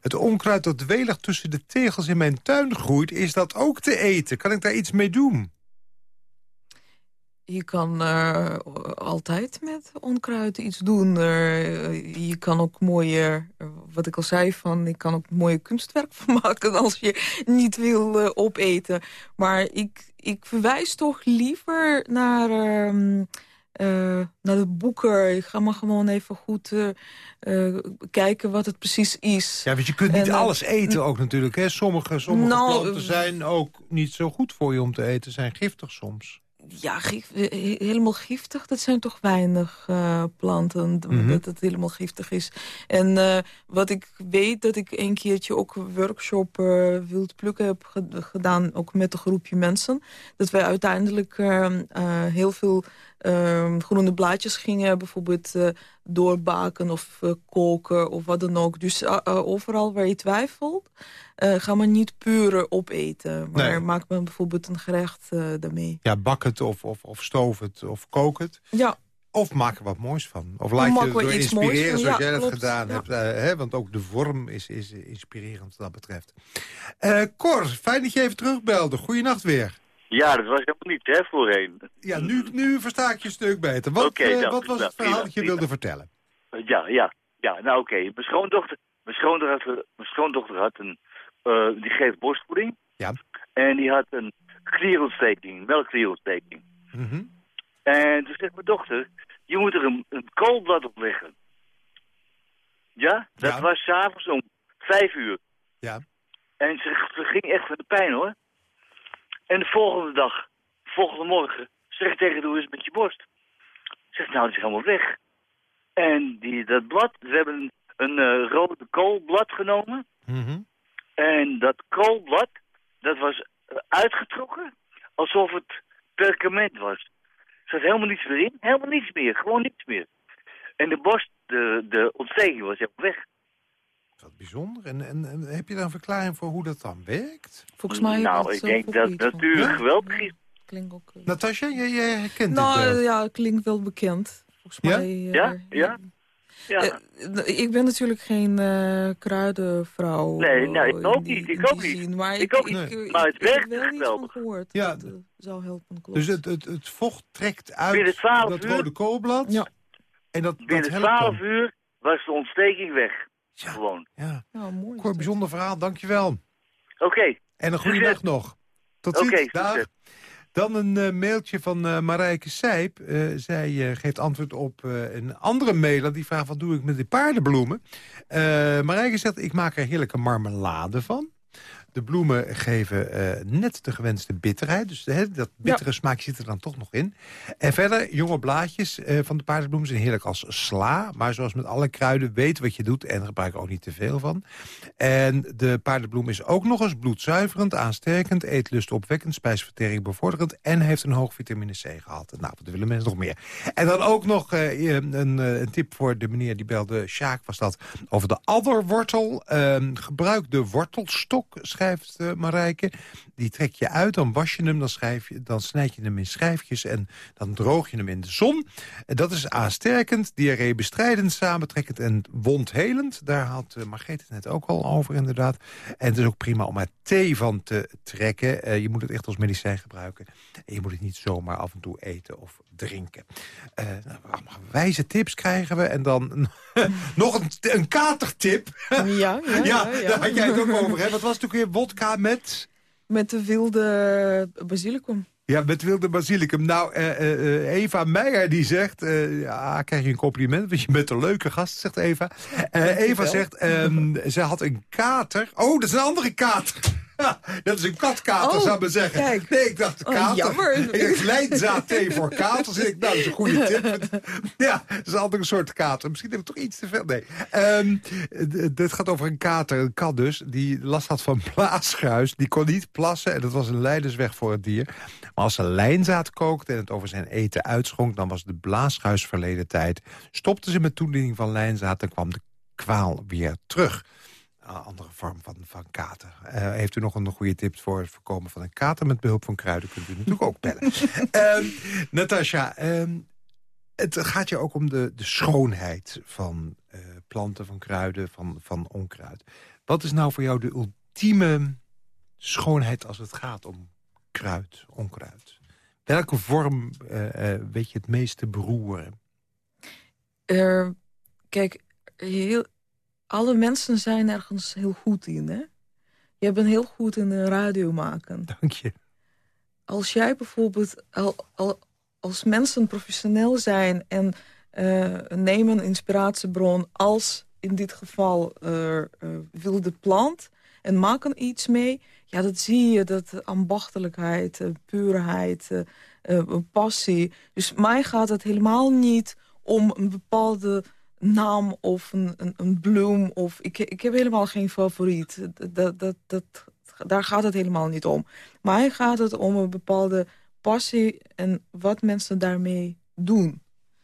Speaker 3: het onkruid dat welig tussen de tegels in mijn tuin groeit... is dat ook te eten? Kan ik daar iets mee doen?
Speaker 4: Je kan eh, altijd met onkruid iets doen. Eh, je kan ook mooie, eh, wat ik al zei, van, je kan ook mooie kunstwerk <laughs> van maken als je niet wil opeten. Maar ik, ik verwijs toch liever naar, ehm, eh, naar de boeken. Ik ga maar gewoon even goed kijken wat het precies is.
Speaker 3: Ja, want je kunt niet
Speaker 4: En,
Speaker 3: alles eten ook natuurlijk. Hè? Sommige, sommige
Speaker 4: Nou,
Speaker 3: planten zijn ook niet zo goed voor je om te eten. Zijn giftig soms.
Speaker 4: Ja, gif- helemaal giftig, dat zijn toch weinig eh, planten
Speaker 3: Mhm.
Speaker 4: dat het helemaal giftig is. En eh, wat ik weet, dat ik een keertje ook een workshop wild plukken heb ge- gedaan, ook met een groepje mensen. Dat wij uiteindelijk eh, eh, heel veel eh, groene blaadjes gingen bijvoorbeeld eh, doorbaken of eh, koken of wat dan ook. Dus eh, overal waar je twijfelt, ga maar niet puur opeten. Maar
Speaker 3: Nee.
Speaker 4: maak maar bijvoorbeeld een gerecht daarmee.
Speaker 3: Ja, bak het of, of, of stoof het of kook het.
Speaker 4: Ja.
Speaker 3: Of maak er wat moois van. Of laat je door inspireren
Speaker 4: van,
Speaker 3: zoals
Speaker 4: ja,
Speaker 3: jij dat
Speaker 4: klopt,
Speaker 3: gedaan
Speaker 4: ja.
Speaker 3: hebt. hè? Want ook de vorm is, is inspirerend wat dat betreft. Cor, fijn dat je even terugbelde. Goeienacht weer.
Speaker 14: Ja, dat was helemaal niet, hè, voorheen.
Speaker 3: Ja, nu, nu versta ik je een stuk beter. Wat, eh, wat was het verhaal dat je wilde vertellen?
Speaker 14: Ja, ja, ja. Nou, oké. Mijn schoondochter, mijn schoondochter, had, mijn schoondochter had een, eh, die geeft borstvoeding.
Speaker 3: Ja.
Speaker 14: En die had een klierontsteking, melkklierontsteking.
Speaker 3: Mhm.
Speaker 14: En toen zegt mijn dochter, je moet er een, een koolblad op leggen. Ja, dat
Speaker 3: Ja.
Speaker 14: was s'avonds om vijf uur.
Speaker 3: Ja.
Speaker 14: En ze, ze ging echt van de pijn hoor. En de volgende dag, volgende morgen, zeg ik tegen hoe is het met je borst? Zegt, nou, het is helemaal weg. En die, dat blad, we hebben een, een eh, rode koolblad genomen.
Speaker 3: Mhm.
Speaker 14: En dat koolblad, dat was eh, uitgetrokken alsof het perkament was. Er zat helemaal niets meer in, helemaal niets meer, gewoon niets meer. En de borst, de, de ontsteking was helemaal weg.
Speaker 3: Wat bijzonder. En, en, en heb je daar een verklaring voor hoe dat dan werkt?
Speaker 4: Volgens mij
Speaker 14: nou, ik
Speaker 4: het
Speaker 14: denk dat het natuurlijk
Speaker 3: Ja?
Speaker 14: geweldig is.
Speaker 4: Klinkt ook... eh,
Speaker 3: Natasja, jij, jij herkent
Speaker 4: nou,
Speaker 3: dit wel.
Speaker 4: eh, ja, klinkt wel bekend. Volgens
Speaker 3: Ja?
Speaker 4: mij... eh,
Speaker 14: Ja? Ja? Ja.
Speaker 4: eh, ik ben natuurlijk geen eh, kruidenvrouw.
Speaker 14: Nee, nou, ik
Speaker 4: eh,
Speaker 14: ook
Speaker 4: die-
Speaker 14: niet, ik ook niet.
Speaker 4: zin. Maar
Speaker 14: Ik
Speaker 4: ik,
Speaker 14: ook
Speaker 4: ik,
Speaker 14: niet.
Speaker 4: ik-
Speaker 14: Maar het
Speaker 4: ik
Speaker 14: werkt
Speaker 4: heb wel van
Speaker 14: geweldig.
Speaker 4: gehoord.
Speaker 3: Ja,
Speaker 4: dat eh, zou helpen, klopt.
Speaker 3: Dus het, het, het vocht trekt uit
Speaker 14: Binnen 12
Speaker 3: dat
Speaker 14: uur?
Speaker 3: rode koolblad.
Speaker 4: Ja.
Speaker 3: En dat, dat
Speaker 14: Binnen
Speaker 3: helpt
Speaker 14: 12
Speaker 3: dan.
Speaker 14: uur was de ontsteking weg.
Speaker 3: Ja.
Speaker 14: Gewoon.
Speaker 3: Ja.
Speaker 4: Nou, mooi. dat.
Speaker 3: bijzonder verhaal, dankjewel.
Speaker 14: Oké,
Speaker 3: En een goede
Speaker 14: Succes.
Speaker 3: dag nog. Tot
Speaker 14: Oké,
Speaker 3: ziens. Dag.
Speaker 14: succes.
Speaker 3: Dan een eh, mailtje van eh Marijke Sijp. Eh, zij eh, geeft antwoord op eh, een andere mailer. Die vraagt, wat doe ik met die paardenbloemen? Eh, Marijke zegt, ik maak er heerlijke marmelade van. De bloemen geven eh, net de gewenste bitterheid. Dus hè, dat bittere smaakje zit er dan toch nog in. En verder, jonge blaadjes eh, van de paardenbloemen zijn heerlijk als sla. Maar zoals met alle kruiden, weet wat je doet... en gebruik er ook niet te veel van. En de paardenbloem is ook nog eens bloedzuiverend, aansterkend... eetlust opwekkend, spijsvertering bevorderend... en heeft een hoog vitamine C gehalte. Nou, wat willen mensen nog meer? En dan ook nog eh, een, een tip voor de meneer die belde, Sjaak was dat... over de adderwortel. Ehm gebruik de wortelstok, schrijft uh, Marijke. Die trek je uit, dan was je hem, dan, schrijf je, dan snijd je hem in schijfjes... en dan droog je hem in de zon. Dat is aansterkend, diarreebestrijdend, samentrekkend en wondhelend. Daar had uh, Margreet het net ook al over, inderdaad. En het is ook prima om er thee van te trekken. Uh, je moet het echt als medicijn gebruiken. En je moet het niet zomaar af en toe eten of drinken. Uh, nou, wijze tips krijgen we. En dan <laughs> nog een, een katertip.
Speaker 4: Ja, <laughs> ja, ja, ja,
Speaker 3: daar had jij het ook over. Hè? Wat was het ook weer? Wodka met...
Speaker 4: Met de wilde basilicum.
Speaker 3: Ja, met wilde basilicum. Nou, uh, uh, Eva Meijer die zegt... Uh, ja, krijg je een compliment, want je bent een leuke gast, zegt Eva. Eva zegt, um, <laughs> ze had een kater. Oh, dat is een andere kater. <laughs> dat is een katkater, oh, zou ik maar zeggen.
Speaker 4: Kijk.
Speaker 3: Nee, ik dacht, kater. Oh,
Speaker 4: jammer. <laughs>
Speaker 3: Ik lijnzaad thee voor katers. Ik, nou, dat is een goede tip. <laughs> ja, dat is altijd een soort kater. Misschien heb ik toch iets te veel. Nee. Um, dit gaat over een kater, een kat dus, die last had van blaasgruis. Die kon niet plassen en dat was een leidersweg voor het dier. Maar als ze lijnzaad kookte en het over zijn eten uitschonk... dan was de blaasgruis verleden tijd. Stopte ze met toediening van lijnzaad en kwam de kwaal weer terug andere vorm van, van kater. Uh, heeft u nog een goede tip voor het voorkomen van een kater met behulp van kruiden? Kunt u natuurlijk ook bellen. um, <laughs> Natasja, um, het gaat je ook om de, de schoonheid van uh, planten, van kruiden, van, van onkruid. Wat is nou voor jou de ultieme schoonheid als het gaat om kruid, onkruid? Welke vorm uh, weet je het meeste beroeren?
Speaker 4: kijk, heel, alle mensen zijn ergens heel goed in, hè? Je bent heel goed in de radio maken.
Speaker 3: Dank je.
Speaker 4: Als jij bijvoorbeeld, al, al, als mensen professioneel zijn... en uh, nemen inspiratiebron als in dit geval uh, uh, wilde plant... en maken iets mee, ja, dat zie je, dat ambachtelijkheid, puurheid, passie. Dus mij gaat het helemaal niet om een bepaalde naam of een, een, een, bloem. Of, ik, ik heb helemaal geen favoriet. Dat, dat, dat, daar gaat het helemaal niet om. Maar gaat het om een bepaalde passie en wat mensen daarmee doen.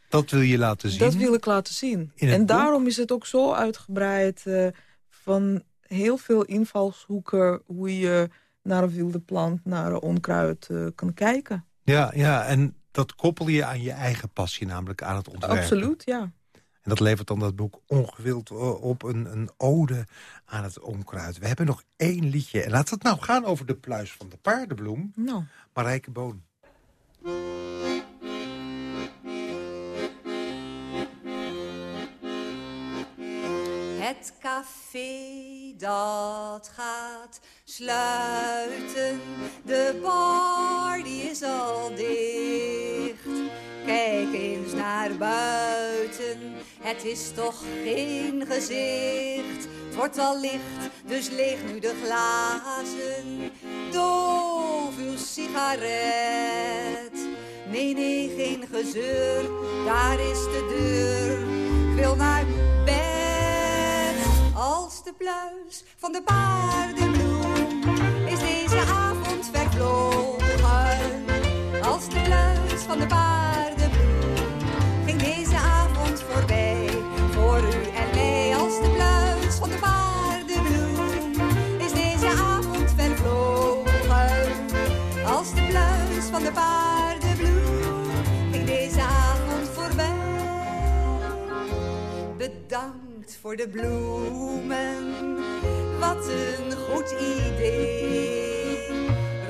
Speaker 3: Dat wil je laten zien?
Speaker 4: Dat wil ik laten zien. En daarom is het ook zo uitgebreid uh, van heel veel invalshoeken... hoe je naar een wilde plant, naar een onkruid uh, kan kijken.
Speaker 3: Ja, ja, en dat koppel je aan je eigen passie, namelijk aan het ontwerpen.
Speaker 4: Absoluut, ja.
Speaker 3: En dat levert dan dat boek ongewild eh, op een, een ode aan het onkruid. We hebben nog één liedje. En laat het nou gaan over de pluis van de paardenbloem.
Speaker 4: Nou.
Speaker 3: Marijke Boon.
Speaker 15: Het café dat gaat sluiten, de bar die is al dicht. Kijk eens naar buiten, het is toch geen gezicht. Het wordt al licht, dus leeg nu de glazen. Doof uw sigaret. Nee, nee, geen gezeur, daar is de deur. Ik wil naar bed. De pluis van de paardenbloem is deze avond vervlogen. Als de pluis van de paardenbloem voor de bloemen, wat een goed idee.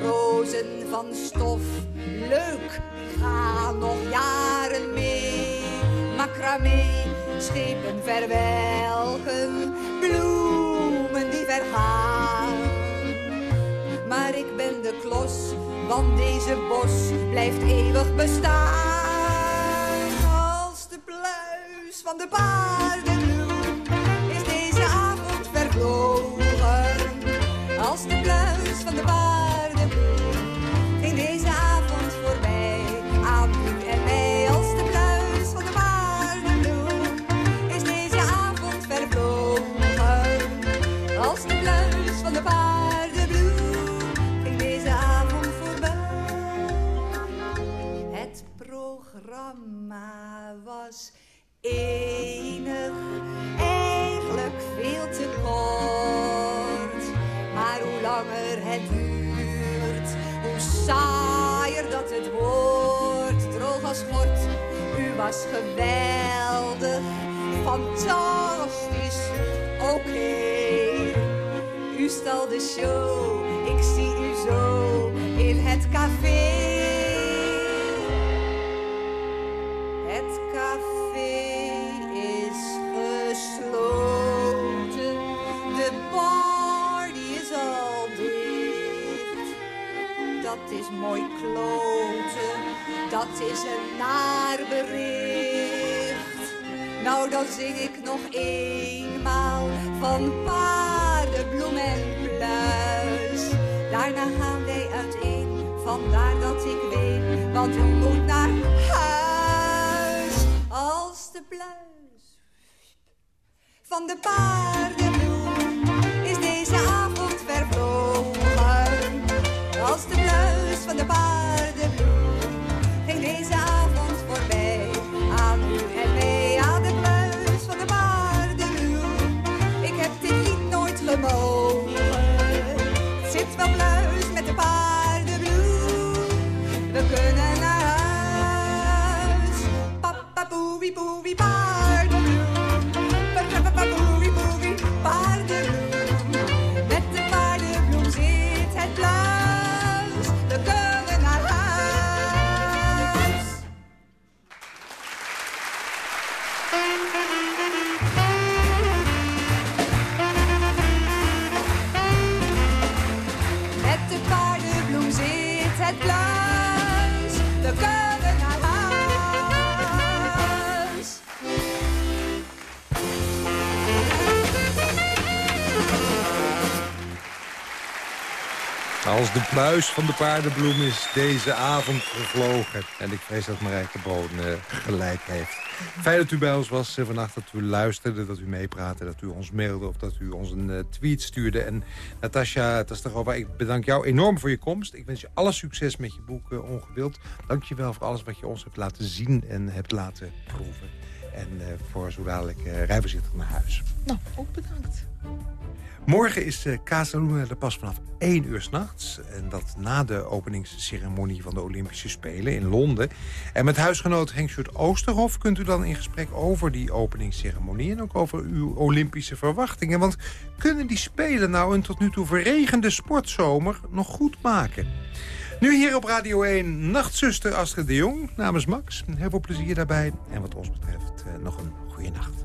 Speaker 15: Rozen van stof, leuk, gaan nog jaren mee. Macramé, schepen verwelken, bloemen die vergaan. Maar ik ben de klos want deze bos blijft eeuwig bestaan. Als de pluis van de paardenbloem van de paardenboer ging deze avond voorbij. Aan u en mij als de pluis van de paardenbloem is deze avond vervlogen. Als de pluis van de paardenbloem ging deze avond voorbij. Het programma was enig, eigenlijk veel te kort. Hoe langer het duurt, hoe saaier dat het wordt. Droog als gort, u was geweldig, fantastisch, oké. U stal de show dan zing ik nog eenmaal van paardenbloem en pluis. Daarna gaan wij uiteen, vandaar dat ik weet, want u Pluis van de paardenbloem is deze avond
Speaker 3: gevlogen. En ik vrees dat Marijke Boon eh, gelijk heeft. Fijn dat u bij ons was eh, vannacht, dat u luisterde, dat u meepraatte... dat u ons mailde of dat u ons een eh, tweet stuurde. En Natasja Tastarowa, ik bedank jou enorm voor je komst. Ik wens je alle succes met je boek eh, Ongewild. Dank je wel voor alles wat je ons hebt laten zien en hebt laten proeven. En eh, voor zo dadelijk uh, rij voorzichtig naar huis.
Speaker 4: Nou, ook bedankt.
Speaker 3: Morgen is Casaluna er pas vanaf 1 uur s'nachts. En dat na de openingsceremonie van de Olympische Spelen in Londen. En met huisgenoot Henk Oosterhof kunt u dan in gesprek over die openingsceremonie... en ook over uw Olympische verwachtingen. Want kunnen die Spelen nou een tot nu toe verregende sportzomer nog goed maken? Nu hier op Radio 1, nachtzuster Astrid de Jong namens Max. Heel veel plezier daarbij. En wat ons betreft uh, nog een goede nacht.